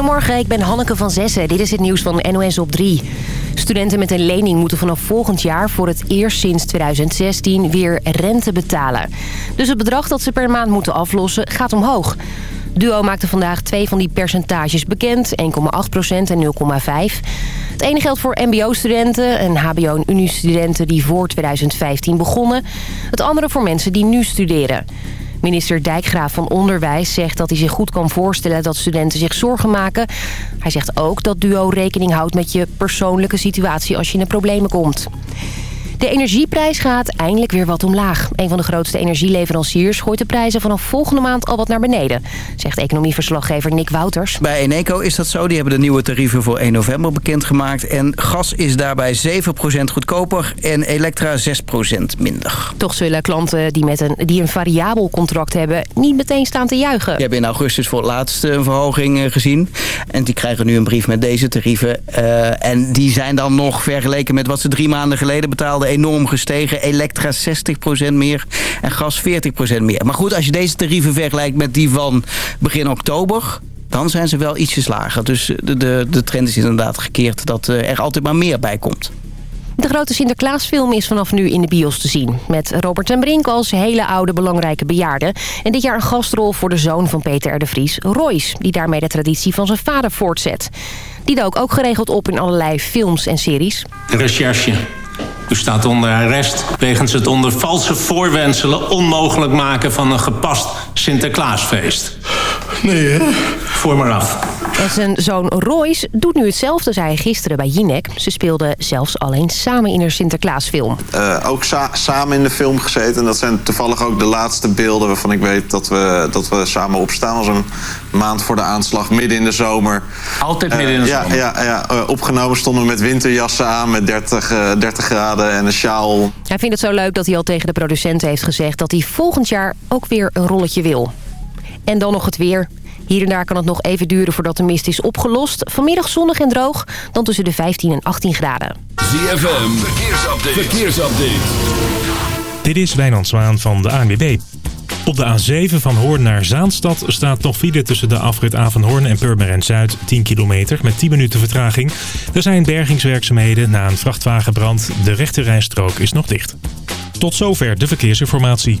Goedemorgen, ik ben Hanneke van Zessen. Dit is het nieuws van NOS op 3. Studenten met een lening moeten vanaf volgend jaar voor het eerst sinds 2016 weer rente betalen. Dus het bedrag dat ze per maand moeten aflossen gaat omhoog. Duo maakte vandaag twee van die percentages bekend, 1,8% en 0,5%. Het ene geldt voor mbo-studenten en hbo- en uni-studenten die voor 2015 begonnen. Het andere voor mensen die nu studeren. Minister Dijkgraaf van Onderwijs zegt dat hij zich goed kan voorstellen dat studenten zich zorgen maken. Hij zegt ook dat DUO rekening houdt met je persoonlijke situatie als je in problemen komt. De energieprijs gaat eindelijk weer wat omlaag. Een van de grootste energieleveranciers gooit de prijzen vanaf volgende maand al wat naar beneden, zegt economieverslaggever Nick Wouters. Bij Eneco is dat zo. Die hebben de nieuwe tarieven voor 1 november bekendgemaakt. En gas is daarbij 7% goedkoper en elektra 6% minder. Toch zullen klanten die, met een, die een variabel contract hebben niet meteen staan te juichen. Die hebben in augustus voor het laatst een verhoging eh, gezien. En die krijgen nu een brief met deze tarieven. Uh, en die zijn dan nog vergeleken met wat ze drie maanden geleden betaalden enorm gestegen. Elektra 60% meer en gas 40% meer. Maar goed, als je deze tarieven vergelijkt met die van begin oktober dan zijn ze wel ietsjes lager. Dus de, de, de trend is inderdaad gekeerd dat er altijd maar meer bij komt. De grote Sinterklaasfilm is vanaf nu in de bios te zien. Met Robert ten Brink als hele oude belangrijke bejaarde. En dit jaar een gastrol voor de zoon van Peter R. de Vries, Royce. Die daarmee de traditie van zijn vader voortzet. Die dook ook geregeld op in allerlei films en series. Recherche u staat onder arrest wegens het onder valse voorwenselen onmogelijk maken van een gepast Sinterklaasfeest. Nee, hè? Voor maar af. En zijn zoon Royce doet nu hetzelfde, zei hij gisteren bij Jinek. Ze speelden zelfs alleen samen in een Sinterklaasfilm. Uh, ook sa samen in de film gezeten. En dat zijn toevallig ook de laatste beelden waarvan ik weet dat we, dat we samen opstaan. als een maand voor de aanslag, midden in de zomer. Altijd midden in de uh, zomer? Ja, ja, ja uh, opgenomen stonden we met winterjassen aan, met 30, 30 graden en een sjaal. Hij vindt het zo leuk dat hij al tegen de producenten heeft gezegd... dat hij volgend jaar ook weer een rolletje wil. En dan nog het weer. Hier en daar kan het nog even duren voordat de mist is opgelost. Vanmiddag zonnig en droog, dan tussen de 15 en 18 graden. ZFM, verkeersupdate. verkeersupdate. Dit is Wijnand Zwaan van de ANWB. Op de A7 van Hoorn naar Zaanstad staat nog file tussen de afrit Avanhoorn en Purmerend Zuid 10 kilometer met 10 minuten vertraging. Er zijn bergingswerkzaamheden na een vrachtwagenbrand. De rechte rijstrook is nog dicht. Tot zover de verkeersinformatie.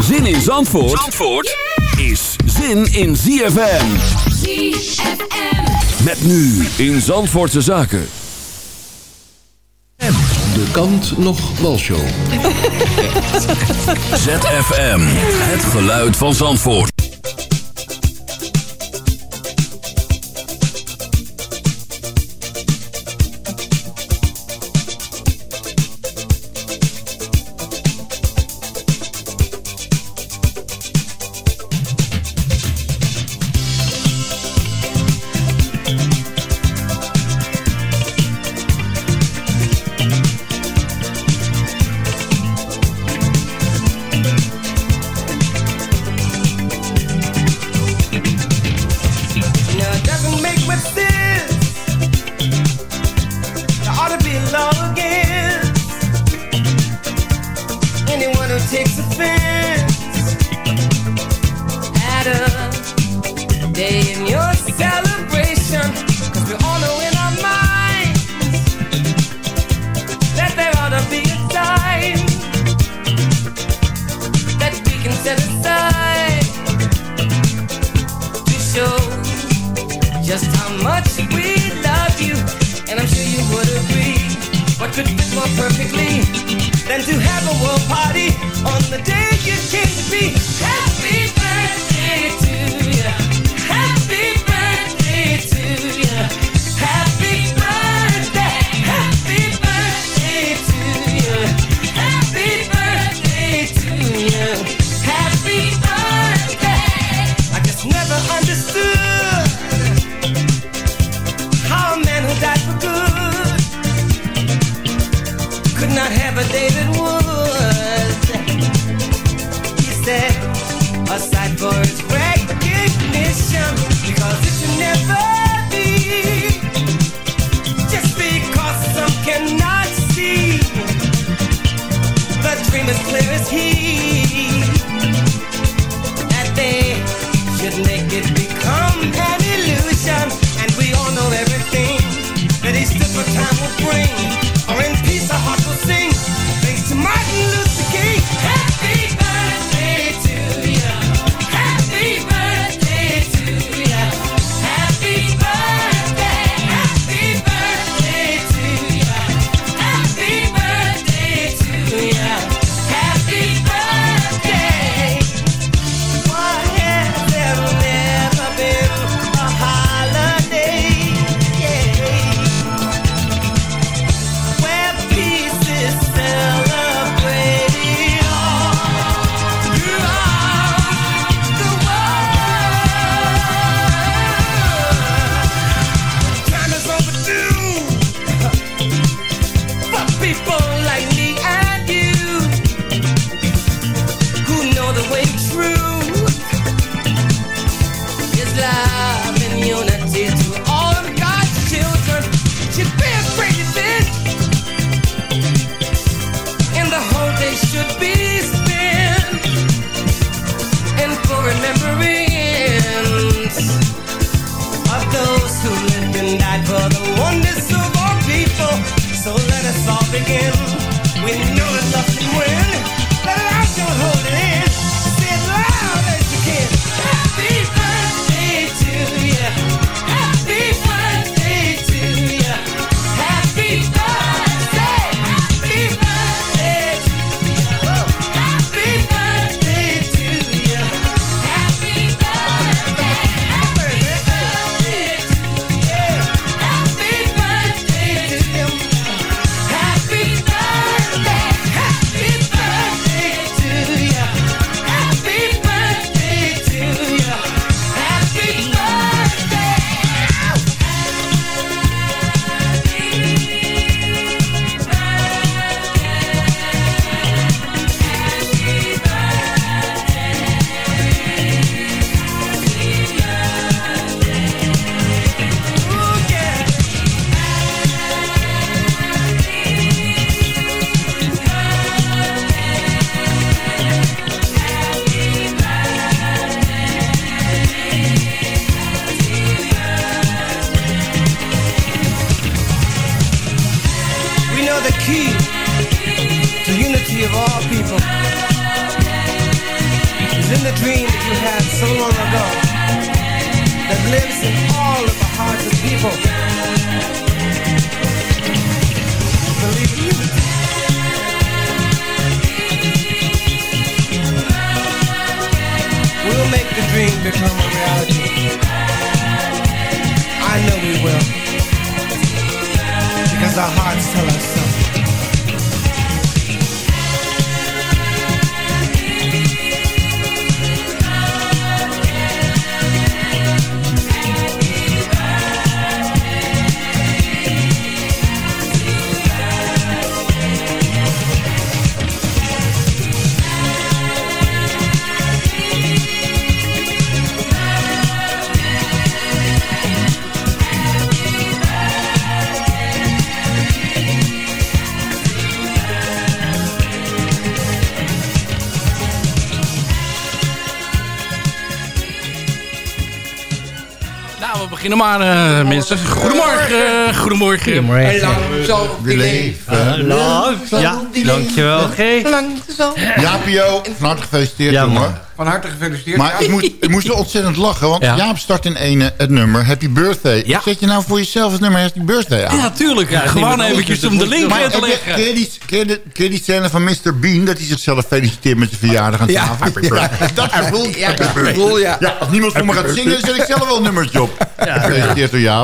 Zin in Zandvoort, Zandvoort is zin in ZFM. ZFM. Met nu in Zandvoortse Zaken. De kant nog walshow. ZFM, het geluid van Zandvoort. Time will bring maar, eh, mensen. Goedemorgen. eh, goedemorgen. Goedemorgen. Lang zal die leven. Lang Ja, dankjewel. G. Lang zal... Jaapio, van harte gefeliciteerd, Ja, man. jongen. Van harte gefeliciteerd. Maar ik moest, ik moest wel ontzettend lachen, want Ja. Jaap start in ene het nummer Happy Birthday. Ja. Zet je nou voor jezelf het nummer Happy Birthday aan? Ja, tuurlijk. Ja, Gewoon eventjes om de link in te leggen. ken je, die, ken, je de- ken je die scène van Mr. Bean... dat hij zichzelf feliciteert met zijn verjaardag aan Ja, tafel? happy birthday. dat gevoel. Ja, dat bedoel ja. Ja, als niemand voor me gaat zingen, zet ik zelf wel een nummertje op. Gefeliciteerd door Jaap.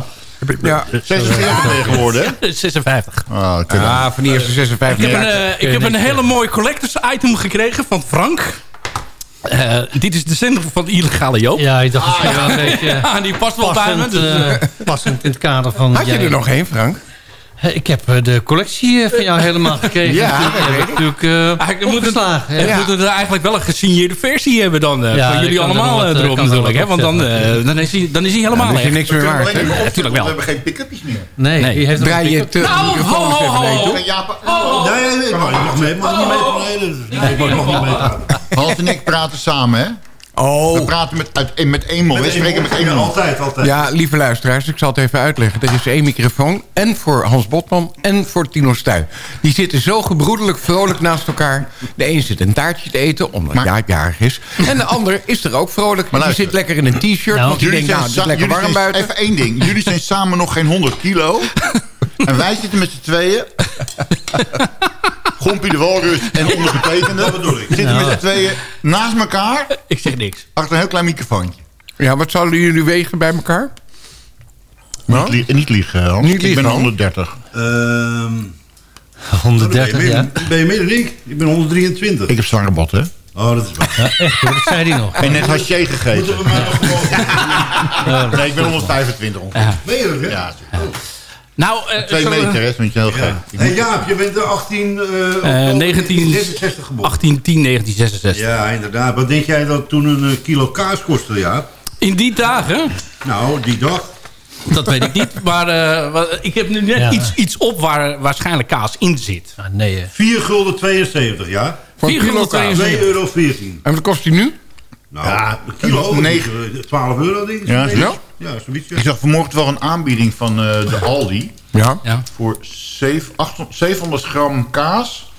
Ja. 46 tegenwoordig, hè? 56. Oh, te lang. Ah, van de eerste 56. Ik heb, een, eh, ik heb een hele mooi collectors item gekregen van Frank. Eh, dit is de zender van illegale Joop. Ja, ik dacht misschien wel een beetje... Ja, die past wel bij me. passend, Dus, eh, eh, passend in het kader van... Had je jij- er nog één, Frank? Eh, Ik heb eh, de collectie eh, van jou helemaal gekregen. Ja, dat heb weet ik natuurlijk eh Eigenlijk moet het, opgeslagen. we Ja. moeten er eigenlijk wel een gesigneerde versie hebben dan. eh, Ja, van jullie er allemaal wat, erop er natuurlijk. Hè? Want dan, eh, dan, is hij, dan is hij helemaal Dan is niks meer waard? Ja, We hebben geen pick-upjes meer. Nee, Nee. heeft Draai een je pick-up. te Nou, ho, ho, ho. mee, Nee, nee, maar je mag, mee, mag niet mee mag nog niet meegaan. Hans en ik praten samen, hè? We Oh, praten met, uit, met één mond. We spreken met één mond. Altijd, altijd. ja, lieve luisteraars, ik zal het even uitleggen. Er is één microfoon, en voor Hans Botman en voor Tino Stuy. Die zitten zo gebroedelijk vrolijk naast elkaar. De een zit een taartje te eten, omdat Maar- Jaap jarig is. En de ander is er ook vrolijk. Maar die zit lekker in een t-shirt, Nou, want die denkt, nou, het is lekker jullie warm zijn- buiten. Even één ding. Jullie zijn samen nog geen 100 kilo. en wij zitten met z'n tweeën. Gompie de Walrus en ondergetekende. Dat bedoel ik. Zitten met z'n tweeën naast elkaar. Ik zeg niks. Achter een heel klein microfoontje. Ja, wat zouden jullie wegen bij elkaar? Niet, li- niet liegen, Hans. Niet ik ben Hans. 130. Ehm, 130, ben je ja. meer- Ben je meer dan ik? Ik ben 123. Ik heb zware bot, hè? Oh, dat is waar. Ja, echt dat zei hij nog. En net hasje gegeten. Moeten we maar nog gewoon... Nee, ik ben 125 ongeveer. Ben je dat, hè? Ja, Nou, eh, twee meter, hè? Dat vind je heel gek. Ja. Hey Jaap, je bent de 18... eh, Eh, 19... 66 geboren. 18, 10, 1966. Ja, inderdaad. Wat denk jij dat toen een eh, kilo kaas kostte, Jaap? In die dagen, Nou, die dag. dat weet ik niet. Maar eh, ik heb nu net Ja. iets, iets op waar waarschijnlijk kaas in zit. Ah, nee, hè. 4 gulden 72, ja? Voor een Vier kilo gulden kaas. 72. 2,14 euro. 14. En wat kost die nu? Nou, Ja, een kilo, negen- negen, 12 euro denk ik. Ja, zoiets. Ja. Zoiets. Ik zag vanmorgen wel een aanbieding van eh, de Aldi. Ja. Ja. Voor zeven- 800 700 gram kaas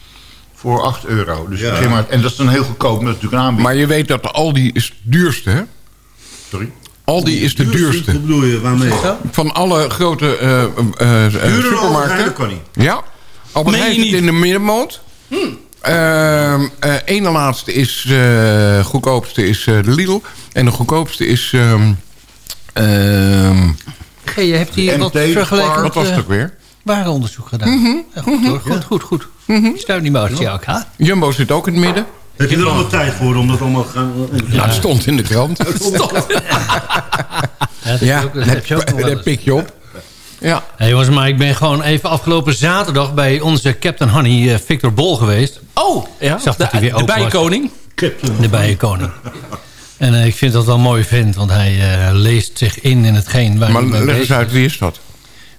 voor 8 euro. Dus Ja. maar, en dat is dan heel goedkoop, maar dat is natuurlijk een aanbieding. Maar je weet dat de Aldi is het duurste, hè? Sorry? Aldi is de duurste. bedoel je, waarmee? Van alle grote eh, eh, eh, Duurder Albert Heijn, supermarkten. kan niet. Ja. Albert Heijn zit niet? in de middenmoot. Ehm, eh, ene laatste is... eh goedkoopste is eh, de Lidl. En de goedkoopste is... ehm je hebt hier wat vergeleken wat was het ook weer? warenonderzoek gedaan. Ja, goed, hoor. goed, goed, goed. Die stuit niet meer ja. ook, hè? Jumbo zit ook in het midden. Heb je er allemaal tijd voor om dat allemaal te gaan... Ja, het stond in de krant. Ja, dat Ja, heb je ook- dat heb je ook pik je op. Ja. Hey, jongens, maar ik ben gewoon even afgelopen zaterdag... bij onze Captain Honey eh, Victor Bol geweest. Oh, ja. Ik zag dat de, hij weer de open was. bijenkoning. De bijenkoning. En eh, ik vind dat wel een mooi vent, want hij eh, leest zich in in hetgeen waar Maar hij mee leg eens uit, wie is dat?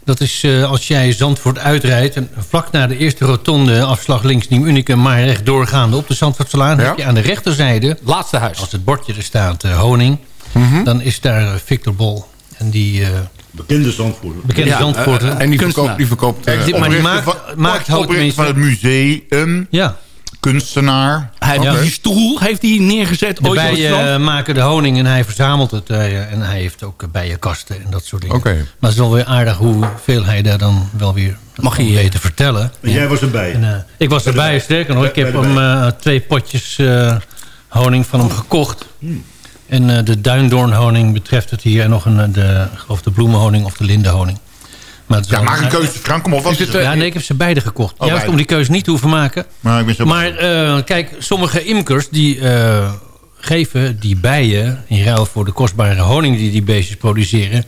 Dat is eh, als jij Zandvoort uitrijdt... en vlak na de eerste rotonde afslag links Nieuw Unicum... maar recht doorgaande op de Zandvoortselaan... Ja. heb je aan de rechterzijde, Laatste huis. als het bordje er staat eh, honing... Mhm. dan is daar Victor Bol. En die eh, Bekende Zandvoerder. bekende Ja, Zandvoorter. En die Kunstenaar. verkoopt, die verkoopt eh, maar die maakt, van- maakt van het museum, Ja, kunstenaar. Hij heeft die stoel heeft hij neergezet de bijen eh, maken de honing en hij verzamelt het. eh, en hij heeft ook eh, bijenkasten en dat soort dingen. Oké. Maar het is wel weer aardig hoeveel hij daar dan wel weer Mag weet te vertellen. En jij was erbij. En, eh, ik was erbij, sterker nog. Ik heb hem eh, twee potjes eh, honing van hem gekocht. Hmm. En eh, de duindoornhoning betreft het hier. En nog een, de, of de bloemenhoning of de lindenhoning. Maar Ja, wel- maak een keuze, Frank. Kom op, wat is het? ja, nee, ik heb ze beide gekocht. Oh, Juist beide. om die keuze niet te hoeven maken. Maar ik ben zo Maar eh, kijk, sommige imkers die eh, geven die bijen... in ruil voor de kostbare honing die die beestjes produceren...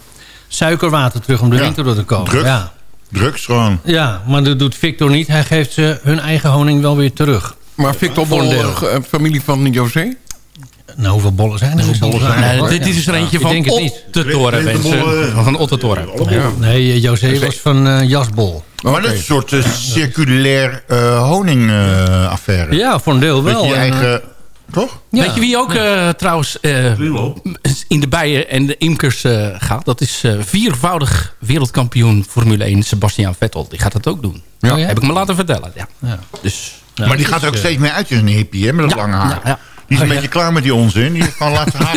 suikerwater terug om de Ja, winter door te komen. drugs. Ja. drugs gewoon. ja, maar dat doet Victor niet. Hij geeft ze hun eigen honing wel weer terug. Maar Victor eh, familie van José? Nou, hoeveel bollen zijn er? Hoeveel bollen Nee, dit, dit is er eentje van denk het niet. Ottertoren, mensen. Van Ottertoren. Ja. Nee, eh, José was van eh, Jasbol. Maar dat is een soort eh, circulair eh honingaffaire. Ja, voor een deel Met wel. je En, eigen... Toch? ja. Weet je wie ook eh, trouwens eh, in de bijen en de imkers eh, gaat? Dat is eh, viervoudig wereldkampioen Formule 1 Sebastian Vettel. Die gaat dat ook doen. Ja. Oh ja? Heb ik me laten vertellen. Ja. Ja. Dus, maar die gaat er ook dus, steeds meer uit, een hippie, hè, met dat Ja, lange haar. Die is een Oh, beetje klaar met die onzin. Die kan laten haar.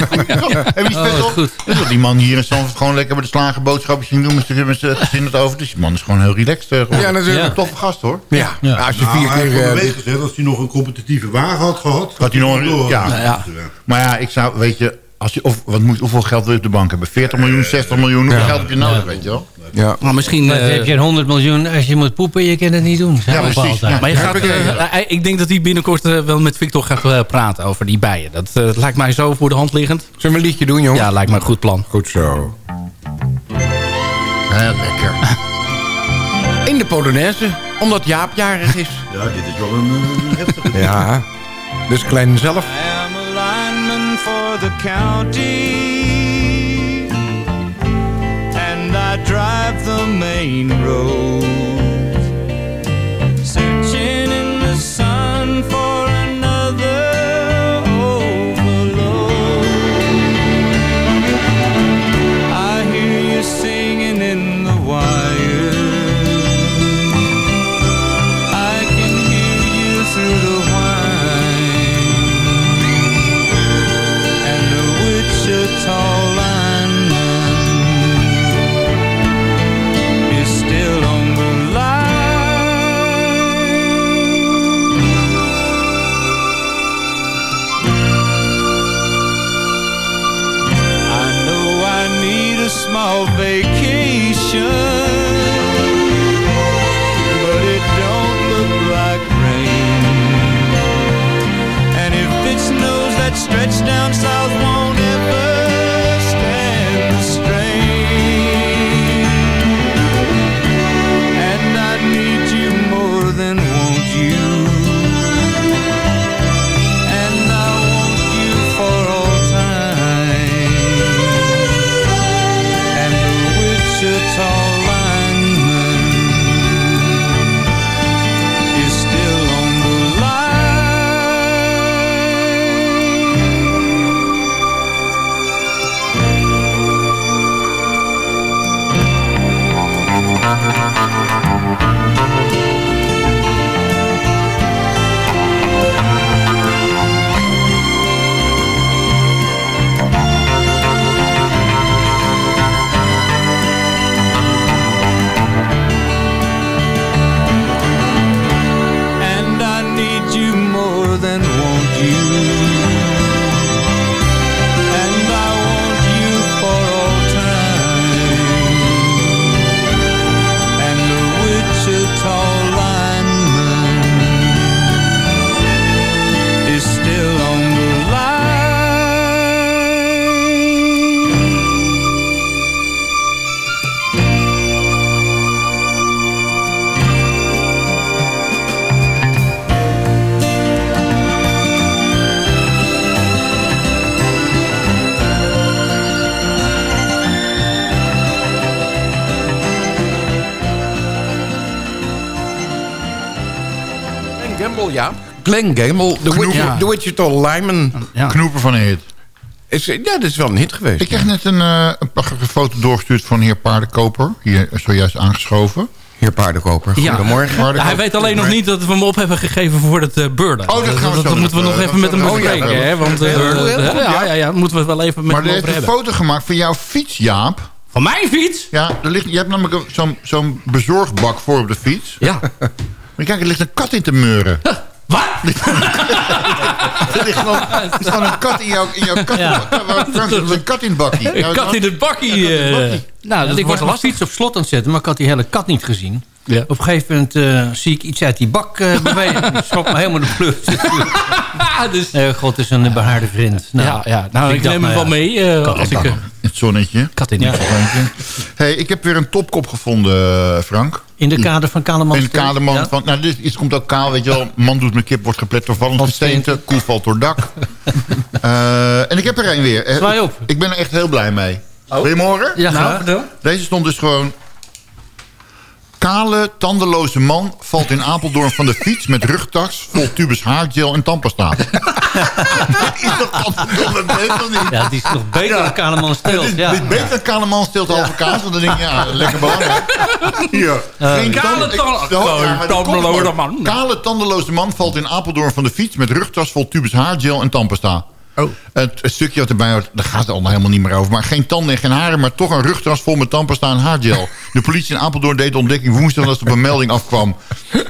Heb je op? Dat is wat die man hier in Zandvoort gewoon lekker bij de slagen boodschapjes ging doen met zijn met gezin het over. Dus die man is gewoon heel relaxed. eh, geworden. Ja, natuurlijk. Een toffe gast, hoor. Ja, Ja. als je Nou, vier keer... eh, als hij nog een competitieve wagen had gehad... Had hij nog een-. Ja. Maar ja, ik zou, weet je, Als je, of, wat moet, hoeveel geld wil je op de bank hebben? 40 miljoen, 60 miljoen? Hoeveel Ja. geld heb je nodig, Ja. weet je wel? Ja. Maar misschien... Eh, heb je 100 miljoen, als je moet poepen, je kan het niet doen. Ja, precies. Ja. Maar je gaat, ik eh, eh, ik denk dat hij binnenkort wel met Victor gaat praten over die bijen. Dat lijkt mij zo voor de hand liggend. Zullen we een liedje doen, jongen? Ja, lijkt mij een goed plan. Goed zo. Ja, lekker. In de Polonaise, omdat Jaap jarig is. Ja, dit is wel een heftige. Ja, dus klein zelf. For the county, and I drive the main road, searching in the sun for another Glenn Gamble, de, Witch, Ja. de Wichita Lineman. Ja. Knoepen van een hit. Is, ja, dat is wel een hit geweest. Ik kreeg net een, eh, een prachtige foto doorgestuurd van heer Paardenkoper. Hier zojuist aangeschoven. Heer Paardenkoper, Ja. goedemorgen. Ja, hij weet alleen nog niet dat we hem op hebben gegeven voor het uh, beurden. Oh, dat gaan we moeten we nog, eh, even met hem oh, ja, bespreken. dat- hè, want, eh, eh, ja, ja. ja, ja, moeten we wel even met Maar hem er over heeft een hebben. foto gemaakt van jouw fiets, Jaap. Van mijn fiets? Ja, er ligt, je hebt namelijk een- zo'n zo'n bezorgbak voor op de fiets. Ja. Maar kijk, er ligt een kat in te meuren. Wat? Er ligt gewoon, er is gewoon een kat in jouw, in jouw kat. Ja. Frans, er is een kat in het bakkie. Ja, Een kat in het bakkie. eh. Nou, dat ik was lastig. fiets op slot aan het zetten, maar ik had die hele kat niet gezien. Ja. Op een gegeven moment eh, zie ik iets uit die bak eh bewegen. Ik schrok me helemaal de vlucht. dus, Nee, god, is een behaarde vriend. Nou, ja, ja. Nou, ik, neem hem wel ja, mee. eh, als ik, eh, Het zonnetje. kat in Ja. het Hey, ik heb weer een topkop gevonden, eh, Frank. In de kader van Kaleman. In de kaderman Ja. van... Nou, dit iets komt ook kaal, weet je wel. Man doet mijn kip, wordt geplet door vallend gesteente. Koe valt door dak. Eh, en ik heb er een weer. Eh, Zwaai op. Ik ben er echt heel blij mee. Wil je hem horen? Ja, Nou. Deze stond dus gewoon... Kale, tandeloze man valt in Apeldoorn van de fiets... met rugtas vol tubes haargel en tandpasta. Is toch beter niet? Ja, die is nog beter dan Kaleman steelt. Dit, Ja. dit beter dan Kaleman steelt halve kaas. Want dan denk ik, ja, lekker belangrijk. Hier. Geen Kale ja, maar dat komt tandeloze gewoon. man. Kale, tandeloze man valt in Apeldoorn van de fiets... met rugtas vol tubes haargel en tandpasta. Het, het stukje wat erbij hoort, daar gaat het allemaal helemaal niet meer over. Maar geen tanden en geen haren, maar toch een rugtas vol met tandpasta en haargel. De politie in Apeldoorn deed de ontdekking woensdag dat er op een melding afkwam.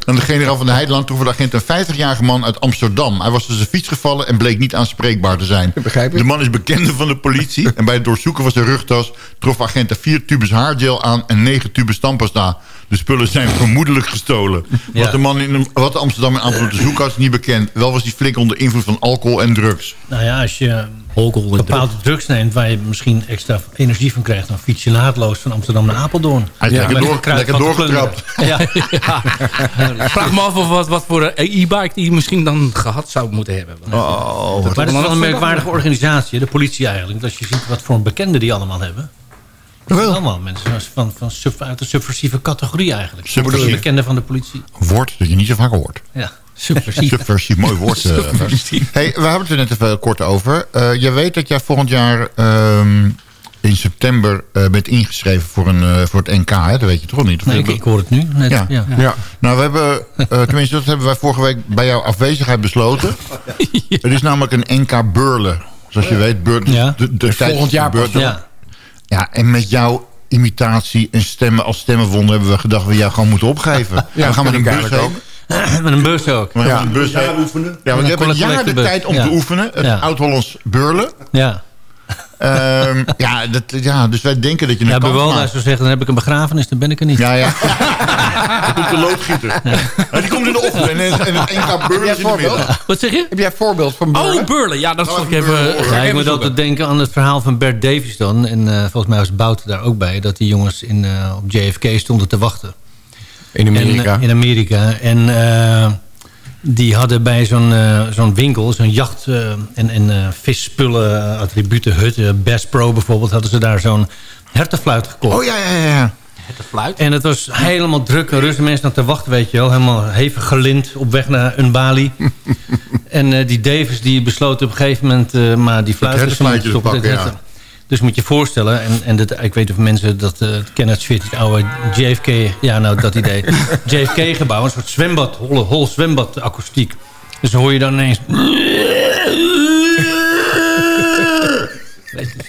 En de generaal van de Heideland trof de agent een 50-jarige man uit Amsterdam. Hij was dus zijn fiets gevallen en bleek niet aanspreekbaar te zijn. De man is bekende van de politie. En bij het doorzoeken van zijn rugtas trof agenten vier tubes haargel aan en negen tubes tandpasta. De spullen zijn vermoedelijk gestolen. Ja. Wat de man in wat de Amsterdam in Apeldoorn te zoeken had, is niet bekend. Wel was hij flink onder invloed van alcohol en drugs. Nou ja, als je bepaalde drugs neemt... waar je misschien extra energie van krijgt... dan fiets je naadloos van Amsterdam naar Apeldoorn. Hij is lekker door- lekker doorgetrapt. Ja. Ik vraag me af of wat, wat voor een e-bike die misschien dan gehad zou moeten hebben. Oh, maar dat is wel een merkwaardige organisatie, de politie eigenlijk. Want als je ziet wat voor een bekende die allemaal hebben. Dat zijn allemaal mensen van, van sub, uit de subversieve categorie eigenlijk. Subversief. De bekende van de politie. Een woord dat je niet zo vaak hoort. Ja, subversief. Subversief, mooi woord. eh. hey, we hebben het er net even kort over. Eh je weet dat jij volgend jaar ehm, in september eh, bent ingeschreven voor, een, eh, voor het NK. Hè? Dat weet je toch niet? Of Nee, ik, ik hoor het nu. Net, Ja. ja. Ja. Nou, we hebben, eh, tenminste, dat hebben wij vorige week bij jouw afwezigheid besloten. Het is namelijk een NK Burlen. Zoals je weet, Burlen. Ja. De, de, volgend jaar. Burlen. Ja. Ja, en met jouw imitatie en stemmen als stemmenwonder hebben we gedacht we jou gewoon moeten opgeven. Ja, we gaan met een bus heen. Met een bus ook. We gaan Ja. met een bus oefenen. Ja, want je hebt een jaar de tijd om Ja. te oefenen. Het Ja. Oud-Hollands Burlen. Ja. Ehm, ja, dat, ja, dus wij denken dat je een Ja, kans Bewalda maakt. zou zeggen, dan heb ik een begrafenis, dan ben ik er niet. Ja, ja. Dat komt de loodgieter. Ja, die komt in de ochtend en, en het NK Burlen is in de middag. Wat zeg je? Heb jij een voorbeeld van Burlen? Oh, Burlen. Ja, dat zal ik even. Ja, ik moet altijd denken aan het verhaal van Bert Davies dan. En eh, volgens mij was Bout daar ook bij. Dat die jongens in, eh, op JFK stonden te wachten. In Amerika. En, eh, in Amerika. En eh, die hadden bij zo'n eh, zo'n winkel, zo'n jacht- eh, en, en eh, visspullen, attributen, hut, eh, Bass Pro bijvoorbeeld, hadden ze daar zo'n hertenfluit gekocht. Oh ja, ja, ja, ja. De fluit. En het was helemaal druk en rustig. Mensen aan te wachten, weet je wel. Helemaal hevig gelind op weg naar een balie. en eh, die Davis die besloot op een gegeven moment... eh, maar die fluit hertenfluitje te pakken, ja. Dus moet je je voorstellen... en, en dit, ik weet of mensen dat eh kennen... het oude JFK... Ja, nou, dat idee. JFK-gebouw, een soort zwembad. Holle, hol zwembad akoestiek. Dus dan hoor je dan ineens...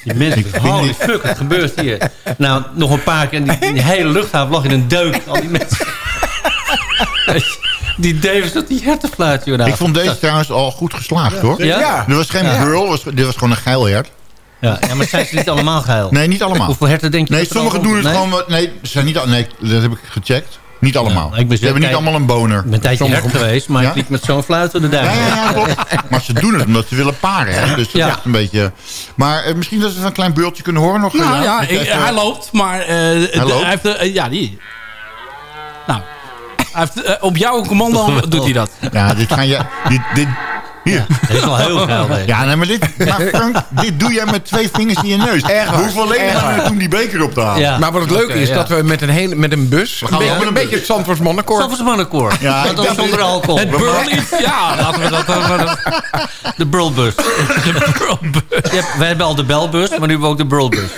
Die mensen, holy fuck, wat gebeurt hier? Nou, nog een paar keer, en die, die hele luchthaven lag in een deuk. Al die mensen. Die Davis dat die hertenfluit, joh. nou. Ik vond deze trouwens al goed geslaagd, hoor. Ja? Ja. Er was geen Ja. burl, was, dit was gewoon een geilhert. Ja, ja, maar zijn ze niet allemaal geil? Nee, niet allemaal. Hoeveel herten denk je Nee, sommigen doen het nee? gewoon... wat- Nee, ze zijn niet, al- nee, dat heb ik gecheckt. Niet allemaal. Ja, ik ben Ze hebben niet allemaal een boner. Ik ben een tijdje Sommigen- hert geweest, maar Ja? ik liep met zo'n fluit in de duim. Ja, ja, ja, klopt. Maar ze doen het omdat ze willen paren. Hè? Dus dat Ja. is echt een beetje... Maar eh, misschien dat we even een klein beeldje kunnen horen nog. Nou ja, Dat ik- even- hij loopt, maar... eh, de- loopt? Hij heeft, eh, ja, die. Nou, hij heeft, op jouw commando doet hij dat. Ja, dit gaan je... Dit, dit, hier. Dat is wel heel hè? Ja, nee, maar dit, maar Frank, dit doe jij met twee vingers in je neus. Erg Hoeveel alleen erg maar waar. om die beker op te halen. Ja. Maar wat het leuke is, ja. dat we met een, hele, met een bus... Een gaan met een beetje het Zandvoorts mannenkoor... Zandvoorts mannenkoor. Ja, dan denk- zonder alcohol. Het Burlies, ja, laten we dat... dat- De Burlbus. de Burlbus. Wij hebben al de Belbus, maar nu hebben we ook de Burlbus.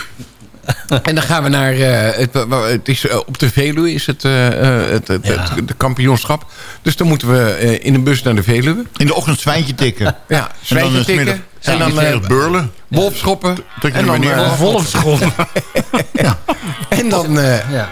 En dan gaan we naar... eh, het, wa- het is, eh, op de Veluwe is het, eh, eh, het, het, Ja. het, de kampioenschap. Dus dan moeten we eh, in een bus naar de Veluwe. In de ochtend zwijntje tikken. Ja, En dan zwijntje tikken. middag- En dan eh, eh, burlen. wolfschoppen. Trek je En dan, eh, Wolfschoppen. en dan, eh, Ja.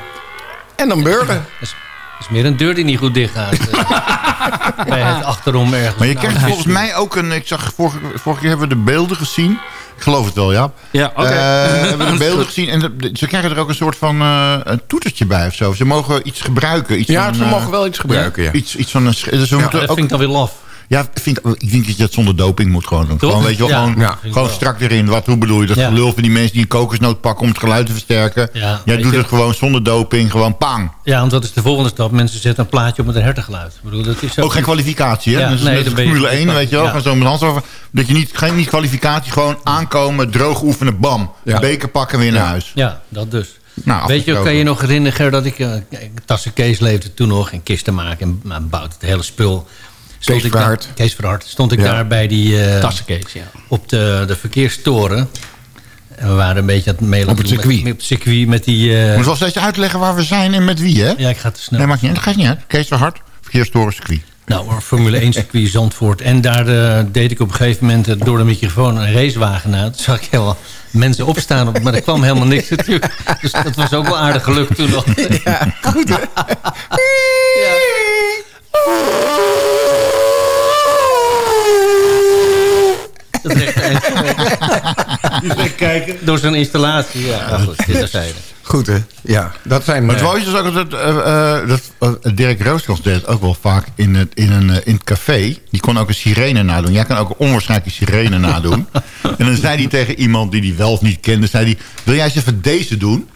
en dan beurlen. Dat is meer een deur die niet goed dicht gaat. eh. Bij het achterom ergens. Maar je krijgt volgens mij ook een... Ik zag vorige, vorige keer hebben we de beelden gezien. Ik geloof het wel, ja. Ja, oké. Eh, hebben we de beelden gezien. En ze krijgen er ook een soort van eh, een toetertje bij of zo. Ze mogen iets gebruiken. Iets Ja, van, ze eh, mogen wel iets gebruiken, ja. Iets, iets van een... Dus moeten dat ook, vind ik dan weer laf. Ja, vind ik, denk dat je dat zonder doping moet gewoon doen. Gewoon, weet je wel, Ja, gewoon, ja, gewoon wel. strak erin. Wat, hoe bedoel je? Dat Ja. gelul van die mensen die een kokosnoot pakken om het geluid te versterken. Ja, Jij doet het gewoon zonder doping. Gewoon pang. Ja, want dat is de volgende stap. Mensen zetten een plaatje op met een hertengeluid. Ik bedoel, dat is Ook geen kwalificatie, hè? Ja, dat is nee, Formule 1, weet je wel. Ja. Gaan zo met hand over. Dat je niet, geen niet kwalificatie, gewoon aankomen, droog oefenen, bam. Ja. Beker pakken, weer naar huis. Ja, dat dus. Nou, Weet je, kan je nog herinneren Ger, dat ik... eh, kijk, Tassen Kees leefde toen nog en kisten maken en nou, bouwt het hele spul. Stond Kees ik daar- Verhard. Kees Verhard. Stond ik Ja. daar bij die... eh, Tassenkees, ja. op de, de verkeerstoren. En we waren een beetje aan het mailen. Op het met- circuit. Met, op het circuit met die... eh, Moet wel steeds uitleggen waar we zijn en met wie, hè? ja, ik ga te snel. Nee, maakt niet uit. Dat gaat niet uit. Kees Verhard, verkeerstorenscircuit. Nou, een Formule 1 circuit Zandvoort. En daar eh, deed ik op een gegeven moment door de microfoon een racewagen uit. Toen zag ik helemaal mensen opstaan, op- maar er kwam helemaal niks natuurlijk. Dus dat was ook wel aardig gelukt toen nog. Ja, goed hè? Dat rechte eind. kijken. Door zo'n installatie, ja. Nou goed, dit terzijde. Goed hè? Ja, dat zijn... Maar het eh, mooiste is ook dat, eh, eh, dat eh, Dirk Rooskans deed ook wel vaak in het, in, een, eh, in het café. Die kon ook een sirene nadoen. Jij kan ook een onwaarschijnlijke sirene nadoen. En dan zei hij tegen iemand die die wel of niet kende... zei hij, wil jij eens even deze doen?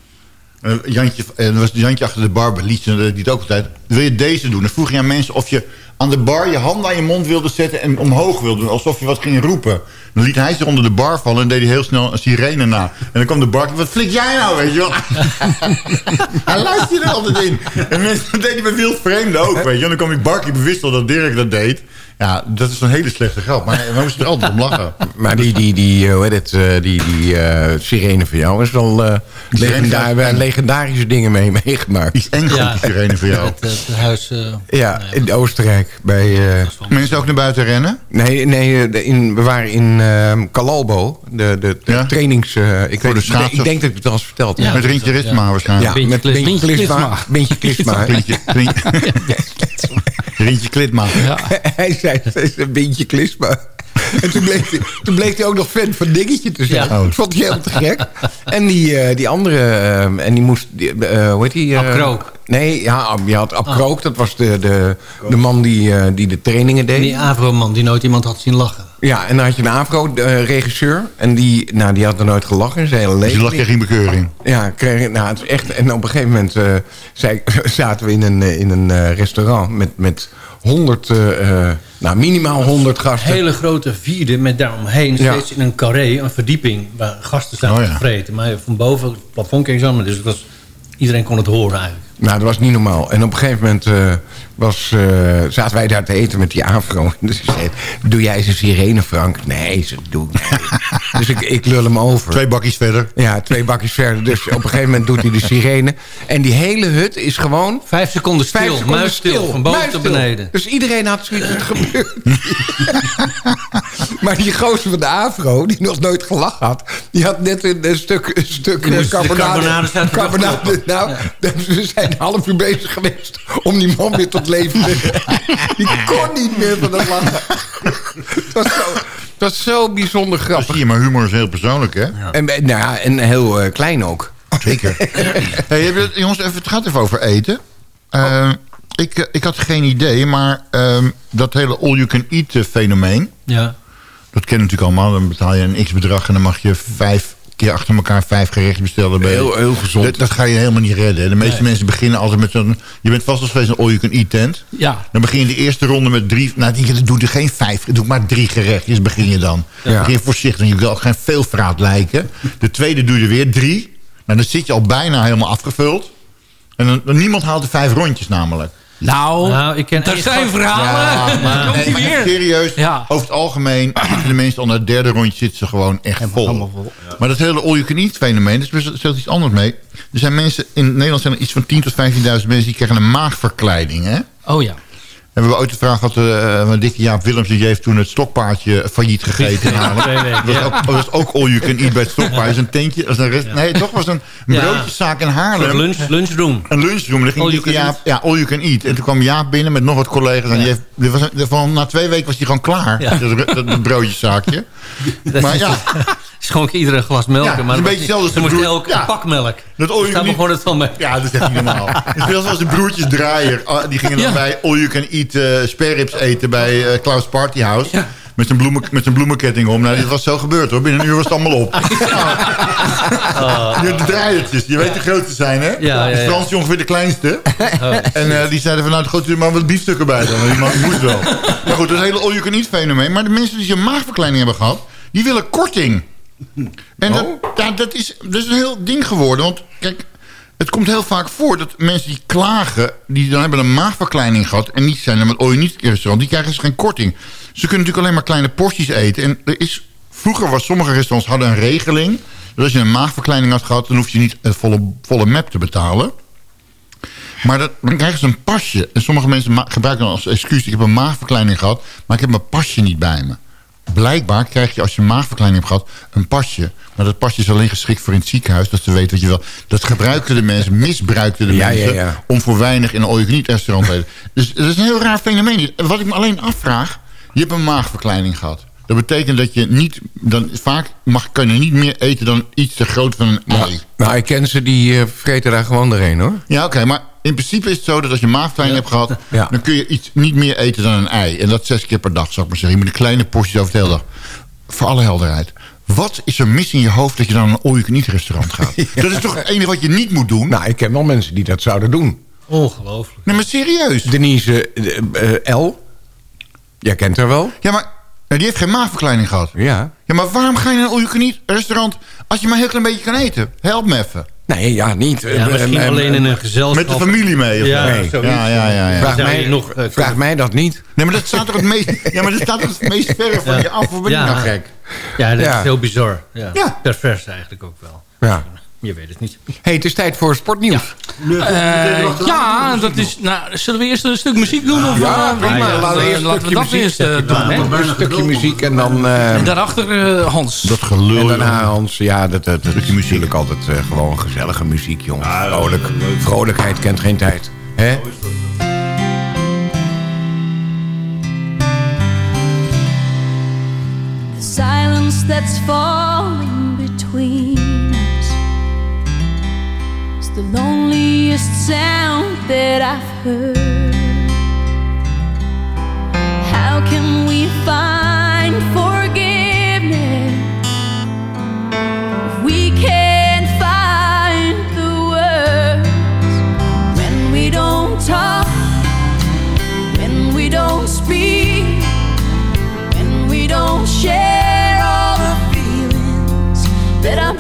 Eh, Jantje, en er was Jantje achter de bar bij Liedje, die het ook altijd. Wil je deze doen? Dan vroeg je aan mensen of je aan de bar je hand aan je mond wilde zetten en omhoog wilde doen. Alsof je wat ging roepen. Dan liet hij zich onder de bar vallen en deed hij heel snel een sirene na. En dan kwam de bar, wat flik jij nou, weet je wel? hij luisterde er altijd in. En mensen, dat deed hij bij wild ook, weet je. En dan kwam die Barkie bewust al dat Dirk dat deed. Ja, dat is een hele slechte grap. Maar we moesten er altijd om lachen. Maar die, die, die, eh, hoe heet het, eh, die, die eh, sirene van jou is wel eh legendar, we hebben legendarische dingen mee meegemaakt. Iets eng Ja. die sirene voor jou. Het, het huis... eh, Ja, in Oostenrijk. Bij, eh, Mensen ook naar buiten rennen? nee, nee in, we waren in Calalbo. De, de, de Ja? trainings... eh, ik, Voor weet, de ik denk dat ik het al eens verteld heb. Ja. Met Rintje Ritsma waarschijnlijk. Ja, Bintje met. Bintje Klisma. Rintje, Rintje, Rintje Klitma. hij zei, het is een Bintje Klisma. En toen bleek, hij, toen bleek hij ook nog fan van Dingetje te zijn. Ja. Dat vond hij helemaal te gek. En die, eh, die andere, eh, en die moest, die, eh, hoe heet die? eh, Ab Krook. Nee, ja, je had Ab Krook. Dat was de, de, de man die, eh, die de trainingen deed. Die Avro-man die nooit iemand had zien lachen. Ja, en dan had je een Afro-regisseur. en die, nou, die had er nooit gelachen. Zijn hele Dus leven. je lag je geen bekeuring. Ja, kreeg, nou, het is echt. En op een gegeven moment eh, zei, zaten we in een, eh, in een eh, restaurant met, met 100, eh, eh, nou minimaal 100 gasten. Hele grote vierde met daaromheen Ja. steeds in een carré, een verdieping... waar gasten zaten Oh ja. te vreten. Maar van boven het plafond keek zo, maar dus het was, iedereen kon het horen eigenlijk. Nou, dat was niet normaal. En op een gegeven moment eh, was, eh, zaten wij daar te eten met die afro. Dus ik zei, doe jij een sirene, Frank? Nee, ze doe niet. Dus ik, ik lul hem over. Twee bakjes verder. Ja, twee bakjes verder. Dus op een gegeven moment doet hij de sirene. En die hele hut is gewoon... Vijf seconden stil, Vijf seconden muisstil, van boven tot beneden. Dus iedereen had zoiets wat gebeurd. maar die gozer van de Afro, die nog nooit gelachen had... die had net een, een stuk, een stuk de carbonade. carbonade de nou, dus we zijn een half uur bezig geweest... om die man weer tot leven te Die kon niet meer van het lachen. het, was zo, het was zo bijzonder Dat grappig. zie je, maar humor is heel persoonlijk, hè? En, nou ja, en heel eh, klein ook. Zeker. hey, heb je- jongens, even, het gaat even over eten. Eh, ik, eh, ik had geen idee, maar ehm, dat hele all-you-can-eat fenomeen... Ja. dat ken je natuurlijk allemaal. Dan betaal je een x-bedrag en dan mag je vijf keer achter elkaar vijf gerechten bestellen. bij- Heel- heel gezond. Dat, dat ga je helemaal niet redden. hè. De meeste Nee. mensen beginnen altijd met zo'n... Je bent vast als geweest een all-you-can-eat tent. Ja. Dan begin je de eerste ronde met drie... Nou, die doe je geen vijf, doe maar drie gerechtjes begin je dan. Ja. Dan begin je voorzichtig, je wil ook geen veel vraat lijken. De tweede doe je er weer drie. Nou, dan zit je al bijna helemaal afgevuld. En dan, dan- niemand haalt de vijf rondjes namelijk. Nou, Nou, ik ken daar één zijn verhalen. maar, Komt nee, weer. serieus, Ja. over het algemeen zitten de mensen al na het derde rondje zitten ze gewoon echt vol. Maar dat hele all-you-can-eat fenomeen, er is best- zelfs iets anders mee. Er zijn mensen, in Nederland zijn er iets van 10.000 tot 15.000 mensen die krijgen een maagverkleiding. Hè? Oh ja. En we hebben ooit de vraag gehad, uh, dikke Jaap Willems, die heeft toen het stokpaardje failliet gegeten. dat, was ja. ook, dat was ook all you can eat bij het stokpaardje. Dat is een tentje, een rest, nee, toch was een broodjeszaak in Een Haarlem. lunch, lunchroom. Een lunchroom. Daar ging All you dikke can Jaap, ja, all you can eat. En toen kwam Jaap binnen met nog wat collega's. En die heeft, die was, een- van, na twee weken was hij gewoon klaar. Ja. Dat, dat, dat broodjeszaakje. Maar ja, Schonk iedereen een glas melk. Ja, maar een beetje hetzelfde Ze als broer- elk Ja. een pak melk. dat all you begon het van mee. Ja, dat is echt niet normaal. Het is wel zoals de broertjes Draaier. Ah, Die gingen dan Ja. bij All You Can Eat eh spareribs eten bij eh, Klaus Party House. Met zijn, bloemen, met zijn bloemenketting om. Nou, dit was zo gebeurd hoor. Binnen een uur was het allemaal op. Ja. De draaiertjes, je weet de grootste zijn hè? Ja, ja, De ja. Frans is ongeveer de kleinste. En eh, die zeiden van nou, er maar wat biefstukken bij dan. Die man moest wel. Maar goed, dat hele All You Can Eat fenomeen. Maar de mensen die zo'n maagverkleining hebben gehad, die willen korting. En dat, ja, dat, is, dat is een heel ding geworden. Want kijk, het komt heel vaak voor dat mensen die klagen... die dan hebben een maagverkleining gehad... en niet zijn ooit niet restaurant... die krijgen dus geen korting. Ze kunnen natuurlijk alleen maar kleine porties eten. En er is, vroeger was sommige restaurants hadden een regeling... dat als je een maagverkleining had gehad... dan hoef je niet een volle, volle map te betalen. Maar dat, dan krijgen ze een pasje. En sommige mensen gebruiken dan als excuus... ik heb een maagverkleining gehad, maar ik heb mijn pasje niet bij me. Blijkbaar krijg je als je een maagverkleining hebt gehad... een pasje. Maar dat pasje is alleen geschikt voor in het ziekenhuis. Dat ze weten wat je wel... Dat gebruikten de mensen, misbruikten de Ja, mensen... ja. om voor weinig in een all restaurant te eten. Dus dat is een heel raar fenomeen. Wat ik me alleen afvraag... je hebt een maagverkleining gehad. Dat betekent dat je niet... Dan, vaak mag, kan je niet meer eten dan iets te groot van een ei. Nou, ik ken ze, die eh, vreten daar gewoon doorheen, hoor. Ja, oké, maar in principe is het zo dat als je maagverkleining hebt gehad... dan kun je iets niet meer eten dan een ei. En dat zes keer per dag, zou ik maar zeggen. Je moet een kleine porties over de hele dag. Voor alle helderheid. Wat is er mis in je hoofd dat je dan naar een all restaurant gaat? Dat is toch het enige wat je niet moet doen? Nou, ik ken wel mensen die dat zouden doen. Ongelooflijk. Nee, maar serieus. Denise eh, eh, L. Jij kent haar wel? Ja, maar die heeft geen maagverkleining gehad. Ja. Ja, maar waarom ga je naar een all restaurant als je maar een heel klein beetje kan eten? Help me even. Nee, ja, niet. Ja, Eh, misschien eh, alleen in eh, een gezelschap. Met de familie mee. of Ja, ja, ja, ja, ja. Vraag, je mij, nog, eh, vraag mij dat niet. Nee, maar dat staat toch het meest, ja, maar dat staat toch het meest ver van Ja. je af. Of ben Ja. nou gek? Ja, dat Ja. is heel bizar. Ja. Ja. Pervers eigenlijk ook wel. Ja. Je weet het niet. hey, het is tijd voor sportnieuws. Eh, ja, dat is... Nou, zullen we eerst een stuk muziek doen? Of, Ja, eh, prima. ja, laten we eerst laten we dat muziek eerst eh, doen. hè? Een stukje muziek en dan... eh, En daarachter Hans. Dat gelul. en daarna Hans, ja, dat, dat, dat is natuurlijk altijd eh, gewoon gezellige muziek, jongen. Vrolijk. Vrolijkheid kent geen tijd. Hè? The silence that's falling between the loneliest sound that I've heard. How can we find forgiveness if we can't find the words when we don't talk, when we don't speak? when we don't share all the feelings that are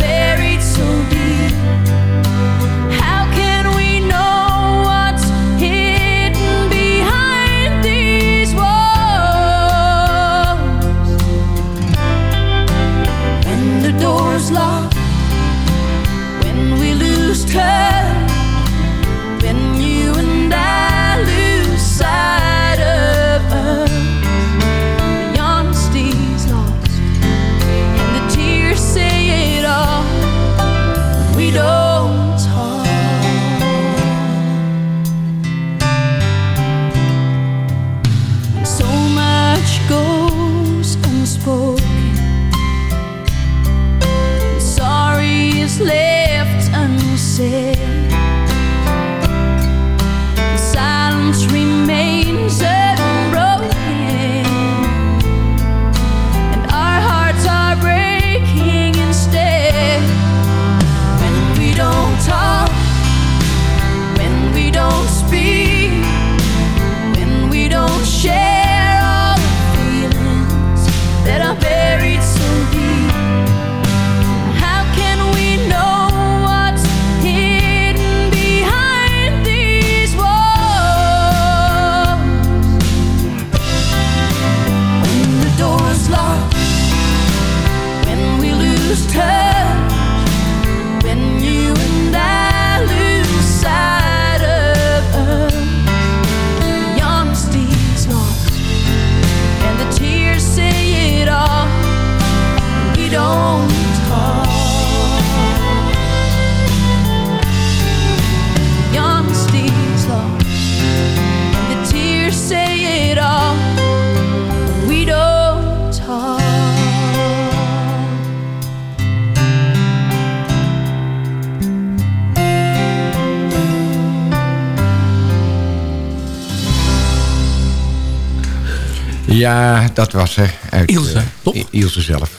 dat was ze. Uit, Ilse, eh, Ilse zelf.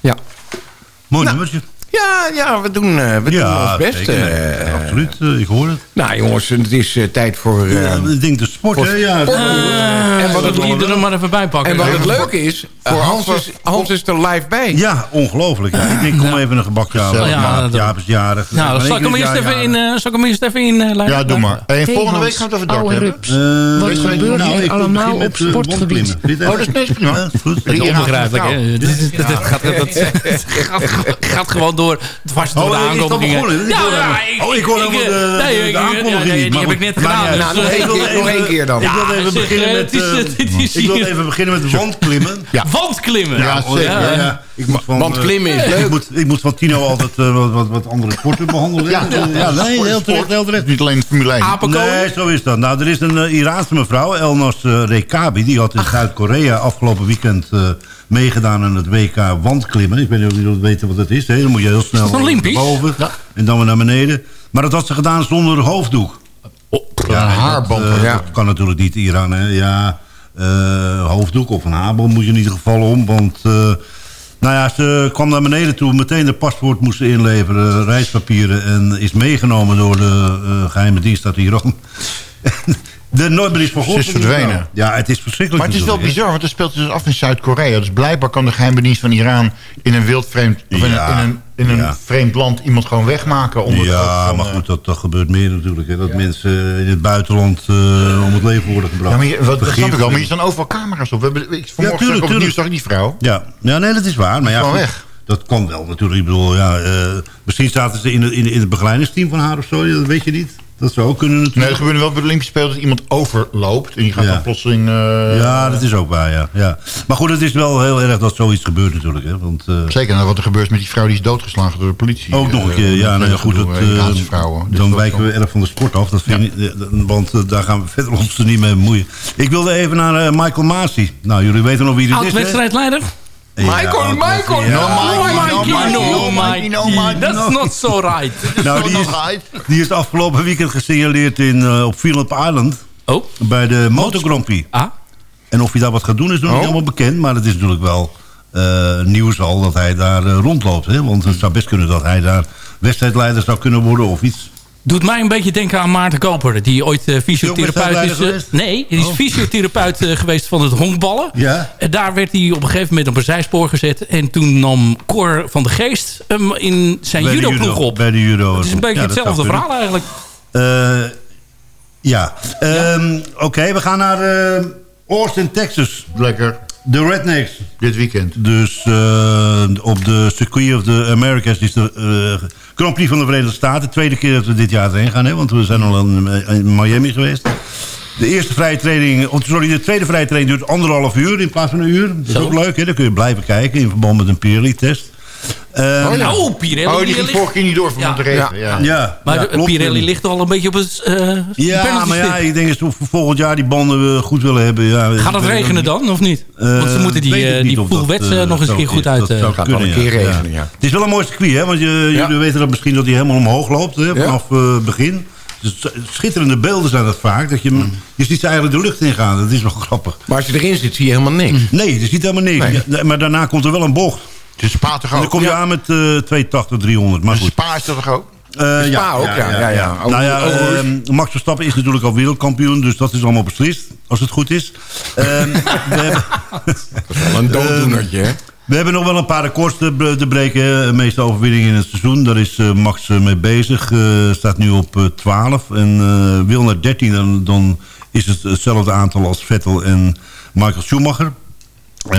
Ja. Mooi Nou, nummertje. Ja, ja, we doen, eh, we doen ons best. zeker. eh, Absoluut, ik hoor het. Nou jongens, het is tijd voor... eh, Ja, ik denk de sport, hè? Ja. Eh, en wat het, er maar even bij pakken. en wat het leuke is, Eh, Hans, is, Hans is er live bij. Ja, ongelooflijk. Ja. Ik denk, kom even een gebakje halen. Ja, Ja, Jaap is jarig. Nou, Maar zal ik hem eerst even in, jarig. eh, zal ik hem eerst even in eh, Ja, doe maar. En volgende week gaan we het over dart hebben. Eh, Wat gebeurt nou, hier ik allemaal op eh, sportgebied? het Oh, dat is best prima. Onbegrijpelijk, hè? Gaat, dat gaat, gewoon door. Dwars door Oh, de aankondigingen. helemaal- Oh, ik hoorde helemaal de- aankondiging niet, Die heb ik net gedaan. dus, Nou, nog eh, één keer, nog één keer dan. Ik eh, het eh, eh, hier- even beginnen met wandklimmen. Ja. Wandklimmen. Ja, zeker. Ja, ja. Ik moet van, Want eh, klimmen is leuk. Ik moet, ik moet van Tino altijd eh, wat, wat, wat andere sporten behandelen. Ja, ja, ja nee, heel terecht, heel terecht. Niet alleen de Formule 1. Nee, zo is dat. Nou, er is een eh, Iraanse mevrouw, Elnas eh, Rekabi... die had in Zuid-Korea afgelopen weekend eh, meegedaan aan het WK wandklimmen. Ik weet niet of jullie weten wat dat is. Hè? Dan moet je heel snel Olympisch? naar boven en dan weer naar beneden. Maar dat had ze gedaan zonder hoofddoek. Ja, een haarband. Dat, eh, Ja. dat kan natuurlijk niet Iran, hè. Ja, hoofddoek of een haarband moet je in ieder geval om. Want, eh, nou ja, ze kwam naar beneden toe. Meteen de paspoort moest ze inleveren, reispapieren. En is meegenomen door de eh, geheime dienst uit Iran. de nooit meer is van Ze is verdwenen. Ja, het is verschrikkelijk. Maar het is wel bizar, want het speelt dus af in Zuid-Korea. Dus blijkbaar kan de geheime dienst van Iran in een wild vreemd, of in, Ja, een, in een, in een ja. vreemd land iemand gewoon wegmaken. Onder Ja, van, maar eh, goed, dat, dat gebeurt meer natuurlijk. Hè. Dat mensen in het buitenland eh, om het leven worden gebracht. Ja, maar je, wat, dat snap ik wel, maar staan overal camera's op. We hebben, ik, vanmorgen tuurlijk, zag ik op het tuurlijk. nieuws zag ik die vrouw. Ja, ja nee, dat is waar. Maar ja, Gewoon goed, weg. Dat kan wel natuurlijk. Ik bedoel, ja, eh, misschien zaten ze in, het- in, in het begeleidingsteam van haar of zo. Dat weet je niet. Dat zou ook kunnen Nee, natuurlijk. dat gebeurde wel bij de Olympische Spelen dat iemand overloopt. En die gaat Ja. dan plotseling... eh, ja, dat is ook waar, ja. ja. Maar goed, het is wel heel erg dat zoiets gebeurt natuurlijk. Hè, want, eh, Zeker nou, wat er gebeurt met die vrouw die is doodgeslagen door de politie. ook nog een Eh, keer, ja, nou ja, goed. Dat, vrouwen. Dus dan wijken we erg van de sport af. Dat vind ik, want daar gaan we verder ons er niet mee bemoeien. Ik wilde even naar Michael Masi. Nou, jullie weten nog wie dit is, hè? Oud-wedstrijdleider? Ja, Michael, Michael. No, Mikey, no, Mikey, no, Mikey, no, Mikey, That's no. not so right. Nou, die is, die is afgelopen weekend gesignaleerd in, eh, op Phillip Island. Oh, Bij de Motor Grand Prix. ah. En of hij daar wat gaat doen is nog Oh. niet helemaal bekend. Maar het is natuurlijk wel eh, nieuws al dat hij daar eh, rondloopt. Hè? Want het zou best kunnen dat hij daar wedstrijdleider zou kunnen worden of iets. Doet mij een beetje denken aan Maarten Koper. Die ooit eh, fysiotherapeut is. eh, nee, die is Oh. fysiotherapeut eh, geweest van het honkballen. Ja. En daar werd hij op een gegeven moment op een zijspoor gezet. En toen nam Cor van de Geest hem in zijn judo-ploeg judo, op. Bij de judo. Het is een beetje Ja, hetzelfde verhaal eigenlijk. Eh, ja. Ehm, Oké, we gaan naar Austin, Texas. Lekker. De Rednecks. Dit weekend. Dus eh, op de Circuit of the Americas is de eh, Grand Prix van de Verenigde Staten. Tweede keer dat we dit jaar heen gaan, hè, want we zijn al in, in Miami geweest. De eerste vrije training, oh, sorry, de tweede vrije training duurt anderhalf uur in plaats van een uur. Dat is Zo. ook leuk, hè? Dan kun je blijven kijken in verband met een Pirelli-test. Ehm, Oh, nou, Pirelli. Oh, die ging vorige keer niet door van Ja. Monterrey. Ja. ja, Maar ja, de- klopt. Pirelli ligt al een beetje op het eh Ja, maar ja, ik denk dat voor volgend jaar die banden eh, goed willen hebben. Ja, Gaat het regenen dan, of niet? Want ze moeten die, weet ik eh, niet die eh, eh, nog eens een keer goed uit... Dat eh, zou kunnen, een keer ja. regenen, ja. Het is wel een mooi circuit, hè? Want je, jullie weten dat misschien dat hij helemaal omhoog loopt hè, vanaf eh, begin. Dus schitterende beelden zijn dat vaak. Dat je, Mm. je ziet ze eigenlijk de lucht ingaan. Dat is wel grappig. Maar als je erin zit, zie je helemaal niks. Nee, je ziet helemaal niks. Nee. Ja, nee, maar daarna komt er wel een bocht. Het is Spa toch En dan ook? kom je aan met eh 280, 300. Maar goed. Spa is dat toch ook? Eh, Spa ook, ja, ja, ja. Ook- Nou ja, ook ehm, Max Verstappen is natuurlijk al wereldkampioen. Dus dat is allemaal beslist. Als het goed is. Ehm, we hebben... Wel een dooddoenertje, hè? We hebben nog wel een paar records te, bre- te breken. hè. De meeste overwinningen in het seizoen. Daar is eh, Max eh, mee bezig. Eh, staat nu op eh, 12. En eh, wil naar 13. Dan, dan is het hetzelfde aantal als Vettel en Michael Schumacher.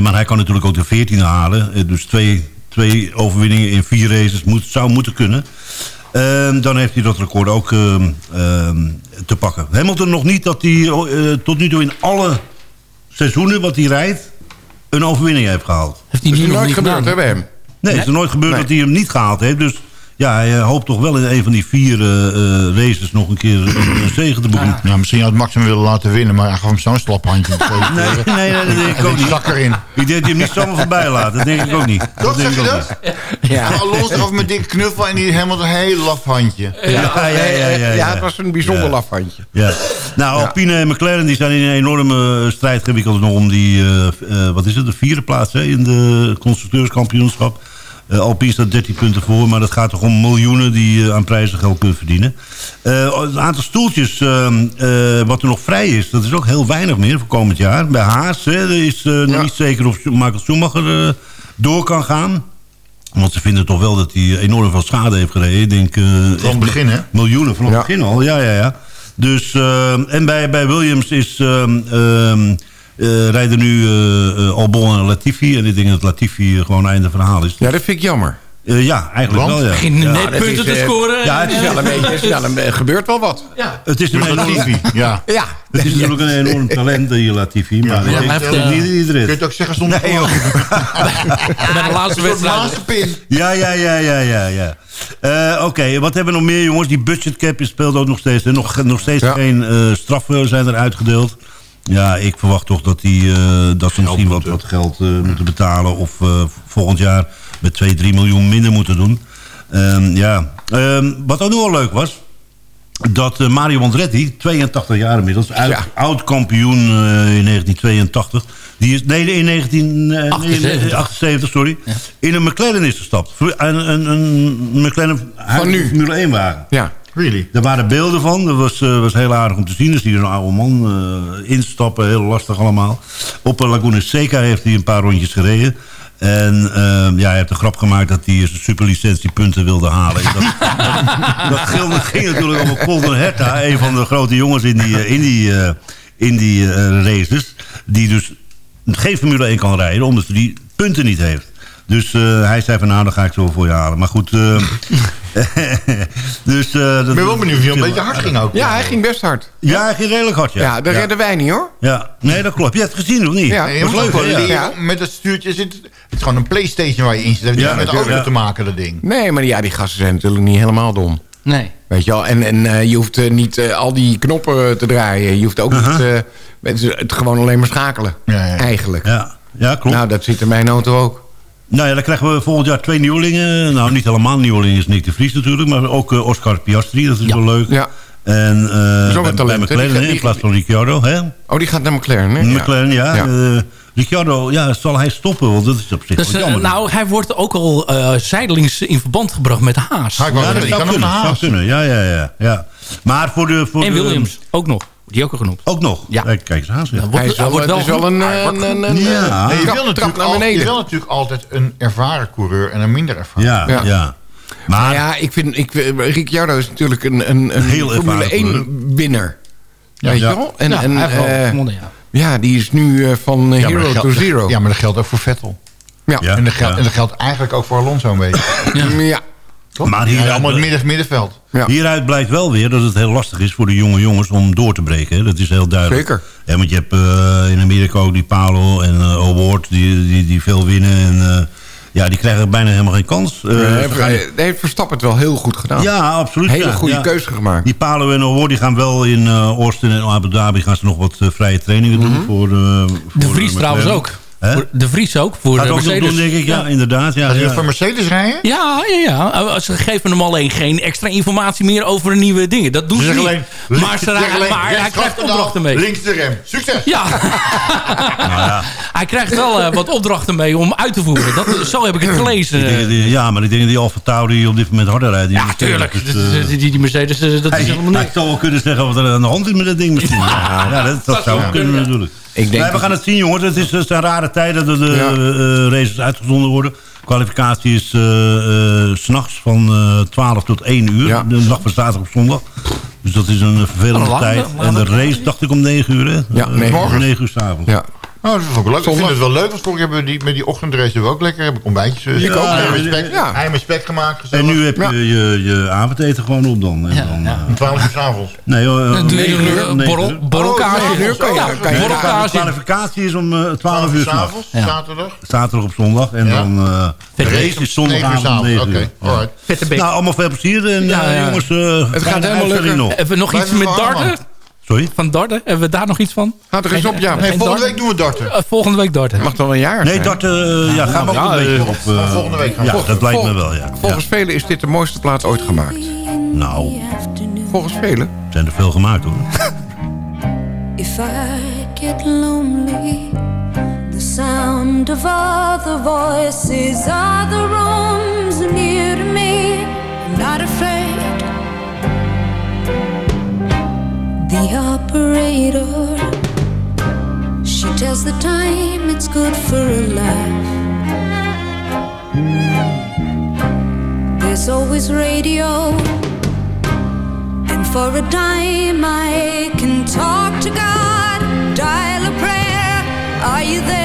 Maar hij kan natuurlijk ook de 14 halen. Eh, dus twee, twee overwinningen in vier races moet, zou moeten kunnen. Ehm, dan heeft hij dat record ook ehm, ehm, te pakken. Hamilton nog niet dat hij eh, tot nu toe in alle seizoenen wat hij rijdt... een overwinning heeft gehaald. Heeft hij Dat nu is nog nooit gebeurd, hè, bij hem? Nee, het is er nooit gebeurd Nee. dat hij hem niet gehaald heeft. Dus ja, hij eh, hoopt toch wel in een van die vier eh, eh, races nog een keer een, een zege te boeken. Nou, misschien had Max hem willen laten winnen, maar hij gaf hem zo'n slap handje. Nee, nee, nee, dat denk ik ook die niet. zak erin. Ik denk dat hij hem niet zomaar voorbij laat. Dat denk ik ook niet. Dat denk zeg ik ook dat? niet. Ja. Alonso gaf hem een dikke knuffel en die helemaal een heel laf handje. Ja, ja, ja, ja, ja, Ja, het was een bijzonder Ja. lafhandje. Ja. Nou, Alpine en McLaren die zijn in een enorme strijd gewikkeld nog om die, eh, eh, wat is het, de vierde plaats hè, in de constructeurskampioenschap. Eh Alpine staat 13 punten voor, maar dat gaat toch om miljoenen die eh, aan prijzengeld kunnen verdienen. Eh, het aantal stoeltjes ehm, eh, wat er nog vrij is, dat is ook heel weinig meer voor komend jaar. Bij Haas hè, is nog niet zeker of Michael Schumacher door kan gaan. Want ze vinden toch wel dat hij enorm veel schade heeft gereden. Ik denk, eh, het begin, hè? Miljoenen vanaf het begin al, ja, ja, ja. Dus, eh, en bij, bij Williams is, ehm, eh, rijden nu eh, eh, Albon en Latifi. En ik denk dat Latifi gewoon einde verhaal is. Ja, dat vind ik jammer. Eh, ja, eigenlijk Want? wel, ja. Net punten te scoren. Ja, het is wel een beetje, het is wel een, er gebeurt wel wat. Ja. Het is een Latifi, ja. Ja. het is natuurlijk een enorm talent, die Latifi. Maar Ja, heeft, eh, niet iedereen. Kun je het ook zeggen zonder Nee, joh. De laatste wedstrijd. Ja, ja, ja, ja, ja. ja. Eh, Oké, wat hebben we nog meer, jongens? Die budgetcap speelt ook nog steeds. Nog, nog steeds Ja. geen eh, straffen zijn er uitgedeeld. Ja, ik verwacht toch dat, die, eh, dat ze misschien wat, wat geld eh, moeten betalen... of eh, volgend jaar met 2, 3 miljoen minder moeten doen. Ehm, ja. Ehm, wat ook nog wel leuk was... dat Mario Andretti, 82 jaar inmiddels... Ja. oud-kampioen eh, in 1982... Die is, nee, in 1978, 78. sorry. In een McLaren is gestapt. Een, een, een McLaren Van nu. Formule 1 wagen. Ja. Really? Daar waren beelden van. Dat was, eh, was heel aardig om te zien. Dus die een oude man eh, instappen. Heel lastig allemaal. Op Laguna Seca heeft hij een paar rondjes gereden. En ehm, ja, hij heeft een grap gemaakt dat hij zijn superlicentiepunten wilde halen. En Dat, dat, dat ging, natuurlijk over Colton Herta. Een van de grote jongens in die, eh, in die, in die races. Die dus geen Formule 1 kan rijden. Omdat hij die punten niet heeft. Dus eh, hij zei van nou, dan ga ik zo voor je halen. Maar goed... eh, dus, eh, dat, Ik ben wel benieuwd of hij een beetje hard ging ook. Ja, hij ging best hard. Ja, hij ging redelijk hard, ja. Ja, dat redden wij niet hoor. Ja, nee, dat klopt. Je hebt het gezien, of niet? Ja. Dat ook leuk? Ja. Met het stuurtje zit... Het is gewoon een Playstation waar je in zit. Dat heeft met auto ja. te maken, dat ding. Nee, maar ja, die gasten zijn natuurlijk niet helemaal dom. Nee. Weet je wel, en, en je hoeft niet al die knoppen te draaien. Je hoeft ook niet eh, het, het gewoon alleen maar schakelen. Ja, ja. Eigenlijk. Ja, ja klopt. Nou, dat zit in mijn auto ook. Nou ja, dan krijgen we volgend jaar twee nieuwelingen. Nou, niet helemaal nieuwelingen is Nick de Vries natuurlijk. Maar ook eh, Oscar Piastri, dat is wel leuk. Ja. En eh ook bij, talent, bij? McLaren, in plaats van Ricciardo. Hè? Oh, die gaat naar McLaren, hè? McLaren, ja. Ja. Eh, Ricciardo, ja, zal hij stoppen? Want dat is op zich Dus, wel nou, hij wordt ook al eh, zijdelings in verband gebracht met Haas. Ga ik wel ja, dat zou kan kunnen, naar zou Haas. kunnen. Ja, ja, ja, ja. Maar voor de... Voor En de- Williams ook nog. Die ook al genoemd. Ook nog? Ja. Kijk, kijk eens aan. zeg. Dan wordt, Hij is wel, hij wordt het wel is wel een, hij eh, een, een, een, Ja. Nee, je, trap- wil trap natuurlijk naar al- je beneden. wil natuurlijk altijd een ervaren coureur en een minder ervaren. Ja, Ja. ja. Maar Maar ja, ik vind, ik, Ricciardo is natuurlijk een, een, een Heel Formule ervaren 1 winnaar. Ja, Weet ja. je wel? En, Ja, en, hij gewonnen, ja. ja, die is nu eh, van Ja, hero to zero. Ja, maar dat geldt ook voor Vettel. Ja. Ja. En, dat geldt, ja. en dat geldt eigenlijk ook voor Alonso een beetje. Ja. Toch? Maar hier- allemaal het midden, middenveld. Ja. Hieruit blijkt wel weer dat het heel lastig is voor de jonge jongens om door te breken. Hè? Dat is heel duidelijk. Zeker. Ja, want je hebt eh, in Amerika ook die Palo en eh Award die, die, die veel winnen. En eh, ja, die krijgen bijna helemaal geen kans. Eh, Eh, ze heeft, gaan- hij heeft Verstappen het wel heel goed gedaan. ja, absoluut. Hele ja, goede ja. keuze gemaakt. Die Palo en Award die gaan wel in eh Austin en Abu Dhabi gaan ze nog wat eh, vrije trainingen doen. Voor, eh, De voor, Vries trouwens ook. Voor- De Vries ook, voor Gaat de ook nog Mercedes. doen, denk ik. Ja, inderdaad. Ja, Als je ja. voor Mercedes rijden? Ja, ja, ja. Ze geven hem alleen geen extra informatie meer over nieuwe dingen. Dat doen ze, niet. alleen, maar ze, zeg alleen, maar hij krijgt opdrachten mee. Links de rem. Succes! Ja. Hij krijgt wel eh, wat opdrachten mee om uit te voeren. Dat, zo heb ik het gelezen. Ik dat die- ja, maar ik denk dat die Alfa Tauri op dit moment harder rijdt. Die Ja, Mercedes. tuurlijk. Dus, Dat- eh, dat- die, die Mercedes, eh, dat hij, is helemaal hij niks. zou wel kunnen zeggen wat er aan de hand is met dat ding misschien. Ja, ja, dat, dat zou zou kunnen natuurlijk. Ik denk Nee, we gaan het zien jongens. Het, is, het zijn rare tijden dat de Ja. eh, races uitgezonden worden. Kwalificatie is eh eh, 's s'nachts van eh 12 tot 1 uur. Ja. De dag van zaterdag op zondag. Dus dat is een eh, vervelende Een lange- tijd. lange En de race dacht ik om 9 uur. Hè? Ja, negen Morgen uur. 9 uur s'avonds. Ja. Oh, dat is ook leuk. Ik Zondag. vind het wel leuk, want vorige hebben we die, met die ochtendrace hebben we ook lekker heb ik ontbijtjes. eh, Ik ook. Ja, spek, ja. hij met spek gemaakt. En gezellig. nu heb je Ja. je, je avondeten gewoon op dan. En Ja, dan ja. eh, Om 12 uur s'avonds. nee, 9 uur, een om 9 borrel, Ja, je- Nee, de kwalificatie is om eh, 12 uur s'avonds, Ja. zaterdag. Zaterdag op zondag. En Ja. dan eh, de race is zondagavond om 9 Oké, uur. Ja. alright. Vette beek. Nou, allemaal veel plezier. En Ja, ja. jongens, eh, gaat helemaal lukken. nog. Hebben we nog iets met even darten? Sorry? Van darten? Hebben we daar nog iets van? Gaat er eens op, ja. Nee, volgende darten? week doen we darten. Eh, volgende week darten. Mag wel een jaar Nee, dat eh, ja, gaan we ook Ja, een beetje op. eh, volgende week gaan we. Ja, dat lijkt me wel, ja. Volgens velen is dit de mooiste plaat ooit gemaakt. Nou, Volgens velen. zijn er veel gemaakt hoor. If I get lonely, the sound sound of other voices, other rooms near to me. I'm not afraid. The operator, she tells the time it's good for a laugh. There's always radio, and for a dime I can talk to God, dial a prayer. Are you there?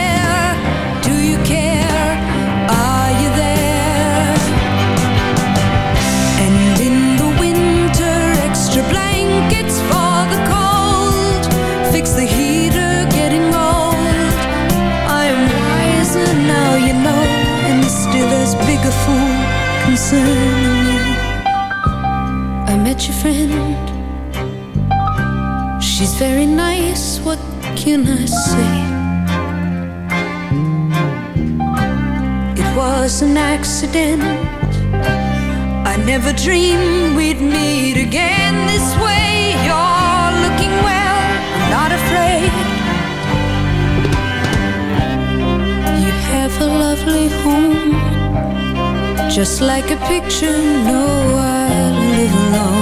I met your friend. She's very nice, what can I say? It was an accident. I never dreamed we'd meet again this way. You're looking well, I'm not afraid. You have a lovely home, just like a picture. No, I live alone.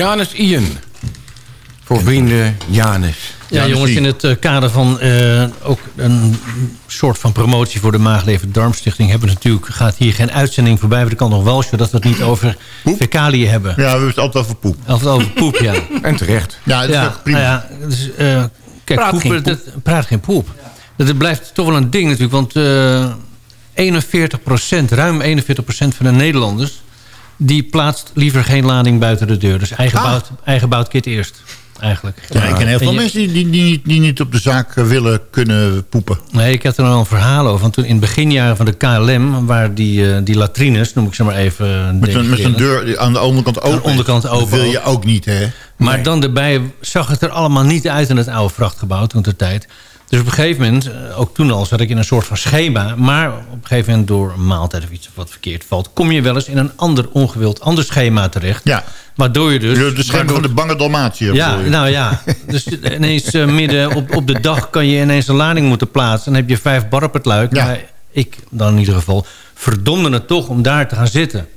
Janus Ian. Voor vrienden Janus. Ja, jongens, in het eh, kader van eh, ook een soort van promotie voor de Maagleven Darmstichting... Hebben we natuurlijk, gaat hier geen uitzending voorbij. Maar dat kan nog wel, zodat we het niet over fecaliën hebben. Ja, we hebben het altijd over poep. Altijd over poep, ja. En terecht. Ja, dat is prima. nou ja, dus, eh, kijk, Praat poep, geen poep. dat- praat geen poep. Dat het blijft toch wel een ding natuurlijk. Want eh 41% ruim 41% van de Nederlanders... die plaatst liever geen lading buiten de deur. Dus eigen, Ah. bouwt, eigen bouwt kit eerst, eigenlijk. Ja, ik ken heel veel je- mensen die, die, die, niet- die niet op de zaak eh, willen kunnen poepen. Nee, ik had er wel een verhaal over. Want toen in de beginjaren van de KLM... waar die, eh, die latrines, noem ik ze maar even... Met een, met een deur aan de onderkant open. Aan de onderkant open Dat wil je ook. ook niet, hè? Maar dan erbij zag het er allemaal niet uit in het oude vrachtgebouw toen de tijd. Dus op een gegeven moment, eh, ook toen al, zat ik in een soort van schema. Maar op een gegeven moment door een maaltijd of iets wat verkeerd valt... kom je wel eens in een ander ongewild ander schema terecht. Ja. Waardoor je dus... De, de scherm waardoor- van de bange Dalmatiër. ja, je. nou ja. Dus ineens eh, midden op, op de dag kan je ineens een lading moeten plaatsen. Dan heb je vijf bar op het luik. Ja. Maar ik dan in ieder geval verdomde het toch om daar te gaan zitten.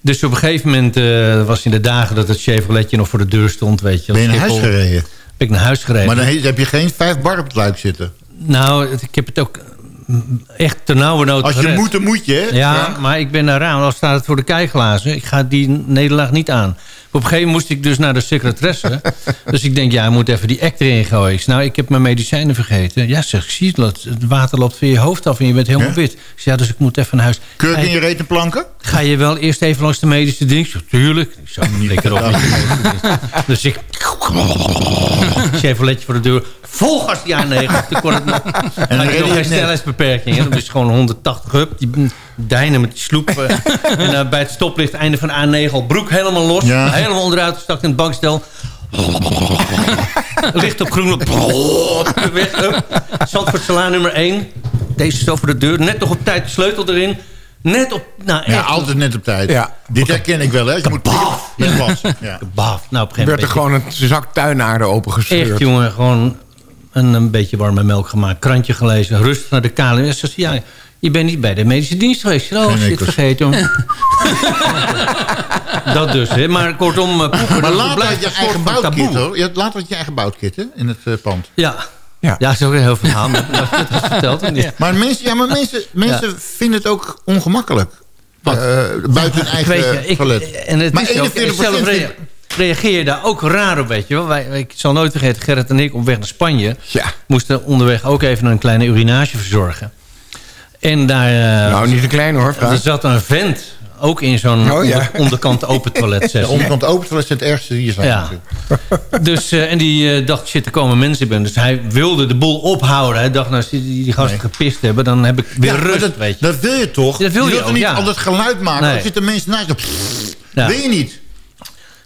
Dus op een gegeven moment eh, was in de dagen dat het Chevroletje nog voor de deur stond. Weet je, Ben je naar huis gereden? Ik naar huis gereden. Maar dan he- heb je geen vijf bar op het luik zitten. Nou, ik heb het ook mm, echt ternauwernood Als je gered. moet, dan moet je, hè? Ja, maar ik ben daar aan. Al staat het voor de kijkglazen. Ik ga die nederlaag niet aan. Op een gegeven moment moest ik dus naar de secretaresse. dus ik denk, ja, ik moet even die act erin gooien. Ik nou, ik heb mijn medicijnen vergeten. Ja, zeg, ik zie het. Het water loopt van je hoofd af en je bent helemaal Ja? wit. Ik zeg, ja, dus ik moet even naar huis. Kurk in je- je reet en planken? Ga je wel eerst even langs de medische zeg, tuurlijk. Ik zou lekker op dienst. Dus ik... Chevroletje voor de deur. Vol gas die A9. Toen kon het nog. En dan heb je nog geen het snelheidsbeperking. hè. Dat is gewoon 180 up. Die deinen met die sloep. eh. en eh, bij het stoplicht, einde van A9, al broek helemaal los. Ja. Helemaal onderuit gestakt in het bankstel. Licht op groen. Weg. Up. Zandvoortselaan nummer 1. Deze zo voor de deur. Net nog op tijd de sleutel erin. Net op... Nou, Ja, echt. altijd net op tijd. Ja. Dit herken ik wel, hè? Je moet was. Ja. Baf. Nou, op een gegeven werd er gewoon een zak tuinaarden opengescheurd. Echt, jongen. Gewoon een, een beetje warme melk gemaakt. Krantje gelezen. Rustig naar de KLM. Ja, je bent niet bij de medische dienst geweest. Oh, Geen shit, enkels. vergeten. Dat dus, hè. Maar kortom, eh, poepen, Maar dat later blijft had je eigen taboe. hoor. Je later had je eigen bouwkit, hè? In het eh, pand. Ja. Ja. Ja, dat is ook een heel verhaal. maar Dat dat was verteld. of niet? Maar mensen, ja, maar mensen, mensen vinden het ook ongemakkelijk. Wat? Eh, buiten hun eigen weet je, ik- toilet. en het maar is ook 41% zelf reden. reageer je daar ook raar op, weet je wel. Wij, ik zal nooit vergeten, Gerrit en ik op weg naar Spanje... moesten onderweg ook even een kleine urinage verzorgen. En daar... eh, Nou, niet een kleine hoor, vraag. Er zat een vent, ook in zo'n Oh, ja. onder- onderkant open toilet. De onderkant open toilet is het ergste hier zijn. Ja. Dus, eh, en die eh, dacht, shit, er komen mensen binnen. Dus hij wilde de boel ophouden. Hij dacht, nou, als die, die gasten gepist hebben... dan heb ik weer Ja, rust, dat, weet je. dat wil je toch? Dat wil je wilt ook, toch niet ja. al dat geluid maken? Nee. Dan zitten mensen naast je. Ja. Wil je niet?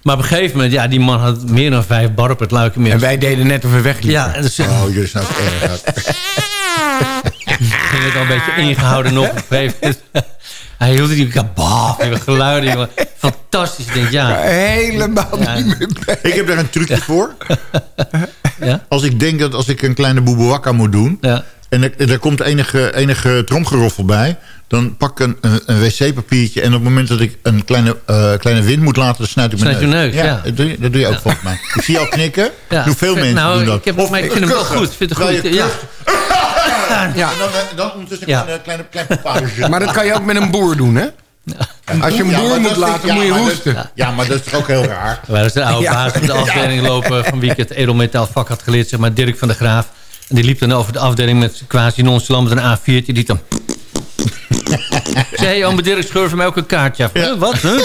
Maar op een gegeven moment, ja, die man had meer dan vijf bar op het luik inmiddels. En wij deden net of we wegliepen. Ja, dus, Oh, jullie zijn erg. ging het al een beetje ingehouden nog. Op een gegeven moment. Hij hield die kabaf, die geluiden. jongen. Fantastisch. Ik denk, ja. Helemaal Ja. niet meer bij. Ik heb daar een trucje voor. Ja? Als ik denk dat als ik een kleine boeboewakka moet doen... Ja. en er, er komt enige, enige tromgeroffel bij... dan pak ik een, een, een wc-papiertje... en op het moment dat ik een kleine, eh, kleine wind moet laten... dan snuit ik mijn Snuit je neus, ja. Dat, doe je, dat doe je ook volgens mij. Ik zie je al knikken. Ja. Doe veel mensen nou, doen dat. Ik, heb, maar ik vind hem wel goed. Ik vind het goed. je Ja. En dan, eh, dan ondertussen Ja. een kleine, kleine, kleine pauze. Maar dat kan je ook met een boer doen, hè? Als je Ja, door maar moet dat laten, ja, moet je maar dat- hoesten. Ja, maar dat is toch ook heel raar? Waar is de oude baas op de afdeling lopen... van wie ik het edelmetaalvak had geleerd, zeg maar Dirk van der Graaf. En die liep dan over de afdeling met quasi nonchalant met een A4'tje. Die dan... Zei je, oh, Dirk scheur van mij ook een kaartje af. Huh, Wat? Huh?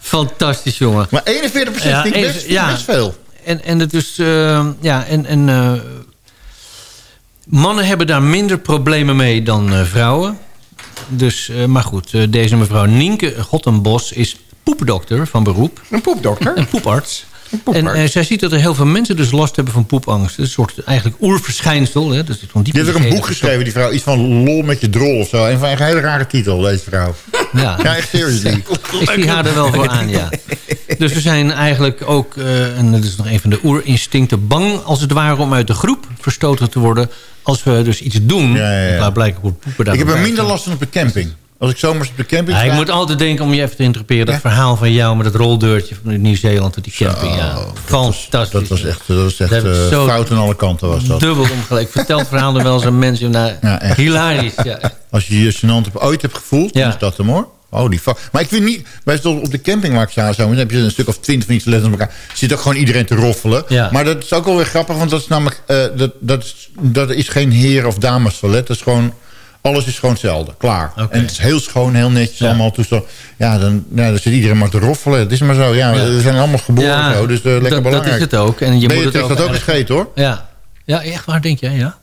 Fantastisch, jongen. Maar 41 Ja, vind ik even- best, best veel. En, en het is, eh, ja, en, en eh, mannen hebben daar minder problemen mee dan eh, vrouwen. Dus, eh, maar goed, eh, deze mevrouw Nienke Gottenbos is poepdokter van beroep. Een poepdokter? Een poeparts. poeparts. En zij ziet dat er heel veel mensen dus last hebben van poepangst. Een soort eigenlijk oerverschijnsel. Hè? Dus die heeft ook een boek geschreven, die vrouw. Iets van lol met je drol of zo. Een van een hele rare titel, deze vrouw. Ja, Ja, echt seriously. ik zie haar er wel voor aan, ja. Dus we zijn eigenlijk ook, eh, en dat is nog een van de oerinstincten... bang als het ware om uit de groep verstoten te worden... als we dus iets doen. Ja, ja, ja. Wordt poepen daar Ik heb er minder last van op de camping. Als ik zomers op de camping Ja, ik moet altijd denken, om je even te interpreteren... dat verhaal van jou met het roldeurtje van Nieuw-Zeeland... tot die camping, ja. Fantastisch. Dat was echt, dat was echt Dat eh, fout aan alle kanten. Was dat. Dubbel omgelijk. Vertel het verhaal er wel eens aan mensen. Nou, Ja, hilarisch, ja. Als je je gênant ooit hebt gevoeld, dan is dat hem hoor. Oh, die fa- maar ik vind niet... Bij op de camping waar ik sta, zo, dan heb je een stuk of twintig van die toiletten op elkaar. Zit ook gewoon iedereen te roffelen. Ja. Maar dat is ook wel weer grappig, want dat is namelijk... eh, dat, dat, is, dat is geen heer- of dames toilet. Dat is gewoon... Alles is gewoon hetzelfde. Klaar. Oké. En het is heel schoon, heel netjes Ja. allemaal. Toestel. Ja, dan, ja, dan zit iedereen maar te roffelen. Het is maar zo. Ja, Ja. we zijn allemaal geboren Ja, zo. Dus eh, lekker dat, dat belangrijk. is het ook. En je moet je het ook dat ook hoor? Ja. ja, echt waar denk jij? Ja.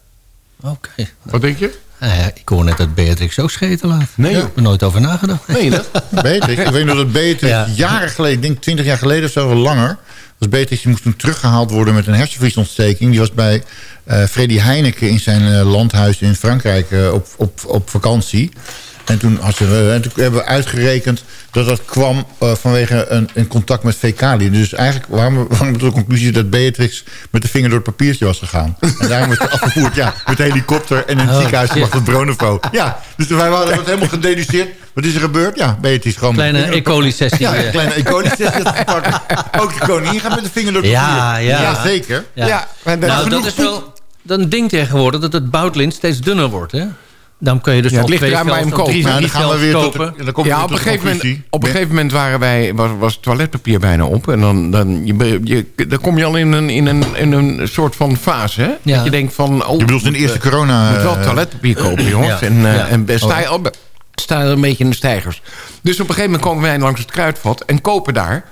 Oké. Wat denk je? Nou ja, ik hoor net dat Beatrix ook scheten laat. Nee, Ik heb er nooit over nagedacht. Je dat? Beatrix. Ik weet nog dat Beatrix Ja. jaren geleden, ik denk 20 jaar geleden of zo, langer. Was Beatrix, die moest toen teruggehaald worden met een hersenvliesontsteking. Die was bij eh Freddy Heineken in zijn eh, landhuis in Frankrijk eh, op, op, op vakantie. En toen, had ze, eh, en toen hebben we uitgerekend dat dat kwam eh, vanwege een, een contact met fecaliën. Dus eigenlijk waren we, waren we tot de conclusie dat Beatrix met de vinger door het papiertje was gegaan. En daarom werd ze afgevoerd ja, met de helikopter en in het Oh, ziekenhuis gebracht tot Bronovo. Ja, dus wij hadden dat helemaal gededuceerd. Wat is er gebeurd? Ja, Beatrix gewoon... Kleine E. door het coli sessie. ja, een kleine E. coli sessie had gepakt. Ook de koningin gaat met de vinger door het Ja, papier. ja. zeker. Ja. Ja, maar dat- nou, dat is wel een ding tegenwoordig dat het boutlint steeds dunner wordt. Hè? Dan kun je dus Ja, het ligt twee eraan je hem drie dan gaan we weer tot kopen. de, dan we Ja, op een, gegeven moment, op een gegeven moment waren wij, was, toiletpapier bijna op. En dan, dan, je, je, dan kom je al in een, in een, in een soort van fase. Hè? Ja. Dat je denkt van... Oh, Je bedoelt in de eerste corona... Je moet wel eh, toiletpapier kopen, jongens. Ja. En, eh, Ja. en sta je al be- sta je een beetje in de stijgers. Dus op een gegeven moment komen wij langs het kruidvat... en kopen daar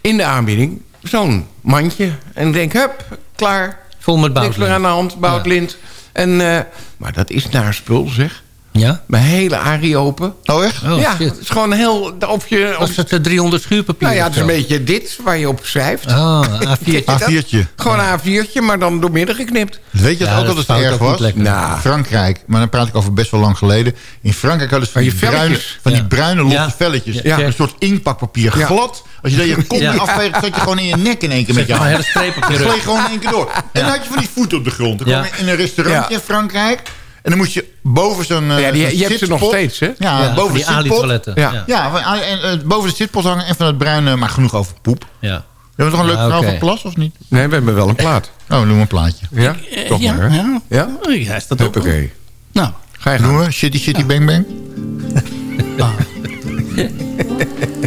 in de aanbieding zo'n mandje. En denk, hup, klaar. Vol met Niks meer aan de hand, bouwlint. En, eh, maar dat is naar spul, zeg. Ja? Mijn hele arie open. Oh, echt? Oh, ja, shit. het is gewoon heel... Of je, Was of, het eh, 300 schuurpapier? nou ja, het is een beetje dit waar je op schrijft. Ah, A4'tje. A4'tje. Gewoon een A4'tje, maar dan door midden geknipt. Weet je Ja, ook dat altijd fout erg was? lekker. Nou. Frankrijk, maar dan praat ik over best wel lang geleden. In Frankrijk hadden ze van, Van die, bruine, velletjes. van die bruine losse Ja. velletjes. Ja. Een soort inkpakpapier. Ja. Glad. Als je daar je kont Ja. afveegt, zat je gewoon in je nek in één keer met je Een hand. hele streep op je gewoon in één keer door. En dan had je van die voeten op de grond. Dan Ja. kwam je in een restaurantje Ja. in Frankrijk. En dan moest je boven zo'n eh, Ja, die- zo'n je hebt ze nog steeds, hè? Ja, Ja, boven de die zitpot. Ali-toiletten. Ja. Ja. Ja, van- en, eh, boven de zitpot hangen en van het bruine, maar genoeg over poep. Ja. Hebben we toch een leuk Ja, verhaal van Plas, of niet? Nee, we hebben wel een plaat. Oh, we een plaatje. Ja? Toch ja, maar, hè? ja. Ja? Oh, ja, is dat ook. Oké. Nou, Ga je Doen? Shitty Shitty Bang Bang?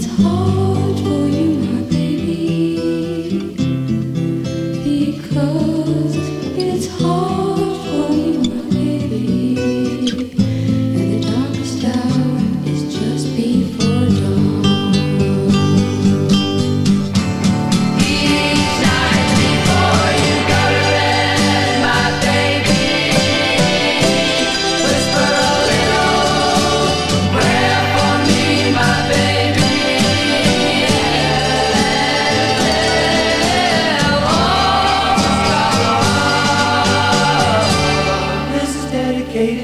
It's hard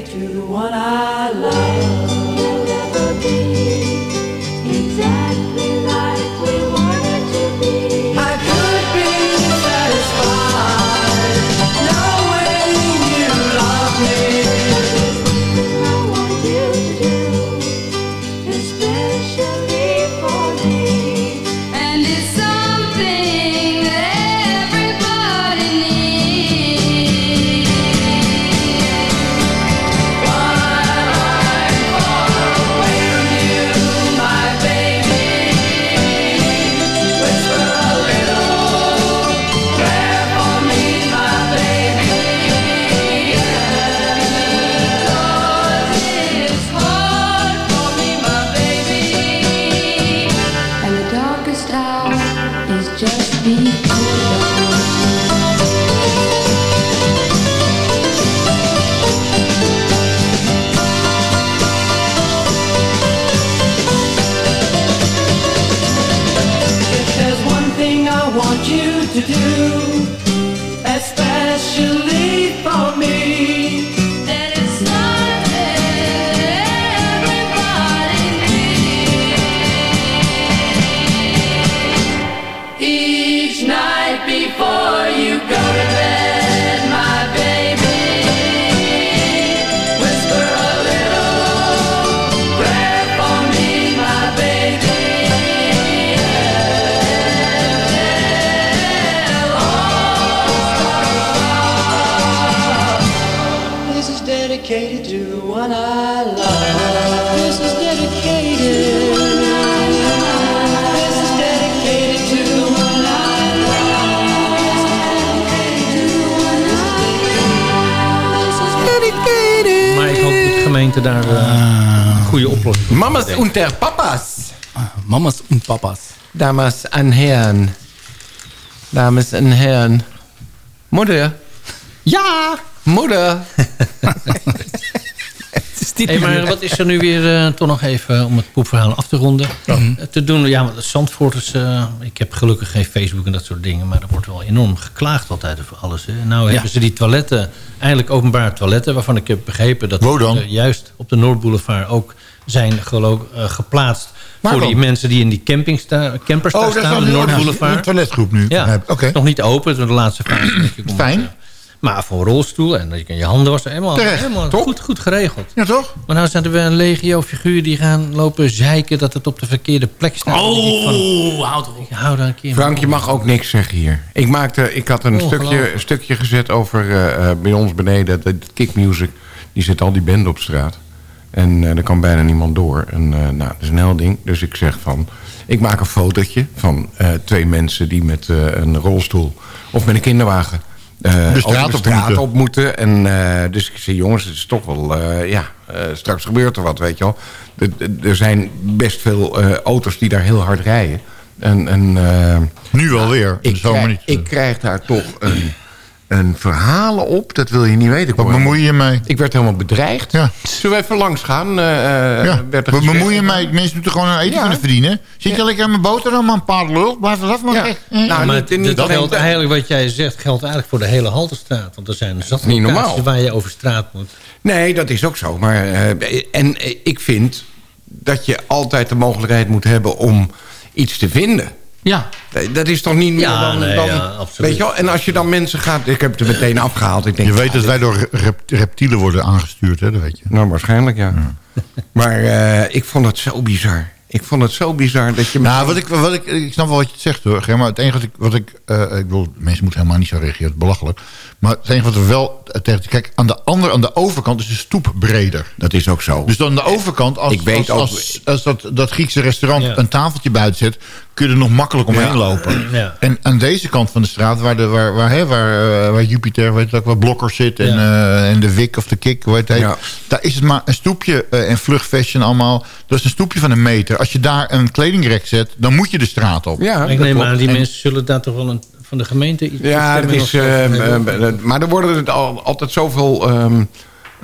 to the one I love. Gemeente daar eh, een goede oplossing voor Mamas der Papas. Mamas und papas. Dames en heren. Dames en heren. Moeder. Ja, moeder. Hey, maar wat is er nu weer, eh, toch nog even om het poepverhaal af te ronden, eh, te doen? Ja, want Zandvoorters, eh ik heb gelukkig geen Facebook en dat soort dingen, maar er wordt wel enorm geklaagd altijd over alles. Hè. Nou hebben ze die toiletten, eigenlijk openbare toiletten, waarvan ik heb begrepen dat eh, juist op de Noordboulevard ook zijn geloof, geplaatst voor die mensen die in die camping sta, campers Oh, daar dat is staan, dan de Noordboulevard. een toiletgroep nu. Ja, nog niet open, het is de laatste fase. Fijn. Maar voor een rolstoel en dat je kan je handen wassen. Helemaal, Terecht, helemaal toch? goed, goed geregeld. Ja, toch? Maar nou zijn er weer een legio figuren die gaan lopen zeiken... dat het op de verkeerde plek staat. Oh, houd erop. hou daar een keer Frank, je mag ook niks zeggen hier. Ik, maakte, ik had een stukje, stukje gezet over eh, eh, bij ons beneden. De Kick Music. Die zet al die band op straat. En eh er kan bijna niemand door. En eh, nou, dat is een heel ding. Dus ik zeg van... Ik maak een fotootje van eh, twee mensen die met eh, een rolstoel... of met een kinderwagen... De straat de op straat moeten. op moeten. En, eh, dus ik zeg, jongens, het is toch wel... eh, ja, straks gebeurt er wat, weet je wel. Er- zijn best veel auto's die daar heel hard rijden. En, en, Nu alweer. ik, krijg, ik krijg daar toch een, een verhalen op. Dat wil je niet weten. Wat bemoei je mee? Ik werd helemaal bedreigd. Ja. Zullen we even langs gaan? eh, Ja. Wat bemoei je mee? Mensen moeten gewoon een eten Ja. kunnen verdienen. Zit je lekker aan mijn boterham aan een paar lul? Blijf er af maar Ja. gek. Nou, maar niet- het- niet dat geldt dat. eigenlijk wat jij zegt, geldt eigenlijk voor de hele Halterstraat. Want er zijn zat Niet normaal. waar je over straat moet. Nee, dat is ook zo. Maar, eh, en ik vind dat je altijd de mogelijkheid moet hebben om iets te vinden. Ja. Dat is toch niet meer Ja, dan... nee, dan ja, absoluut. Weet je wel? En als je dan mensen gaat... Ik heb het er meteen afgehaald. Ik denk, Je weet ja, dat wij door rep- reptielen worden aangestuurd, hè? Dat weet je. Nou, waarschijnlijk ja. Maar eh, ik vond het zo bizar. Ik vond het zo bizar dat je... Nou, wat ik, wat ik, ik snap wel wat je zegt hoor. Maar het enige wat ik... Wat ik, eh, ik bedoel, mensen moeten helemaal niet zo reageren. Het is belachelijk. Maar het enige wat er wel tegen... Kijk, aan de, andere, aan de overkant is de stoep breder. Dat is ook zo. Dus dan aan de overkant, als, Ik weet als, ook- als, als dat, dat Griekse restaurant Ja. een tafeltje buiten zet... kun je er nog makkelijk omheen Ja. lopen. Ja. En aan deze kant van de straat, waar, de, waar, waar, hè, waar, eh, waar Jupiter, weet je ook, waar Blokker zit... En, eh, en de Wik of de Kik, hoe heet het? Ja. Daar is het maar een stoepje eh, en vluchtfashion allemaal. Dat is een stoepje van een meter. Als je daar een kledingrek zet, dan moet je de straat op. Ja, Maar ik neem klopt. aan, die En- mensen zullen daar toch wel een, van de gemeente iets Ja, dat is, maar er worden het al, altijd zoveel ehm,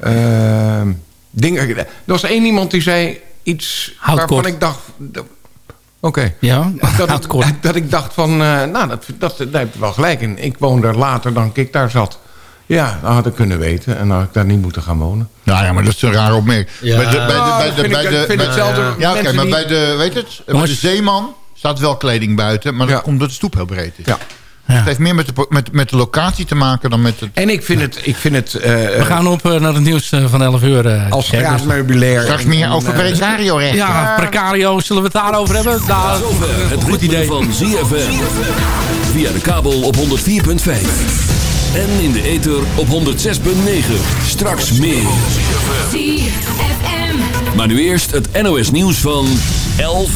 ehm, dingen... Er was één iemand die zei iets Houd waarvan kort. ik dacht... Oké. Ja, Dat, ik, kort. dat ik dacht van, eh, nou, dat, dat, daar heb je wel gelijk in. Ik woon daar later dan ik daar zat. Ja, dat had ik kunnen weten. En dan had ik daar niet moeten gaan wonen. Nou ja, maar dat is een rare opmerking. Ja. Bij de, bij de, Nou, bij de, bij bij- Ja, oké, maar die- bij de, weet het, bij de zeeman staat wel kleding buiten, maar dat Ja. komt omdat de stoep heel breed is. Ja. Het heeft meer met de, met, met de locatie te maken dan met het... En ik vind het... Ik vind het eh, We gaan op eh, naar het nieuws eh, van 11 uur. eh, als straatmeubilair... Straks meer over eh, precario-recht. Ja, precario, zullen we het daarover hebben? Zover het goed idee. van ZFM. Via de kabel op 104.5. En in de ether op 106.9. Straks meer. Maar nu eerst het NOS nieuws van 11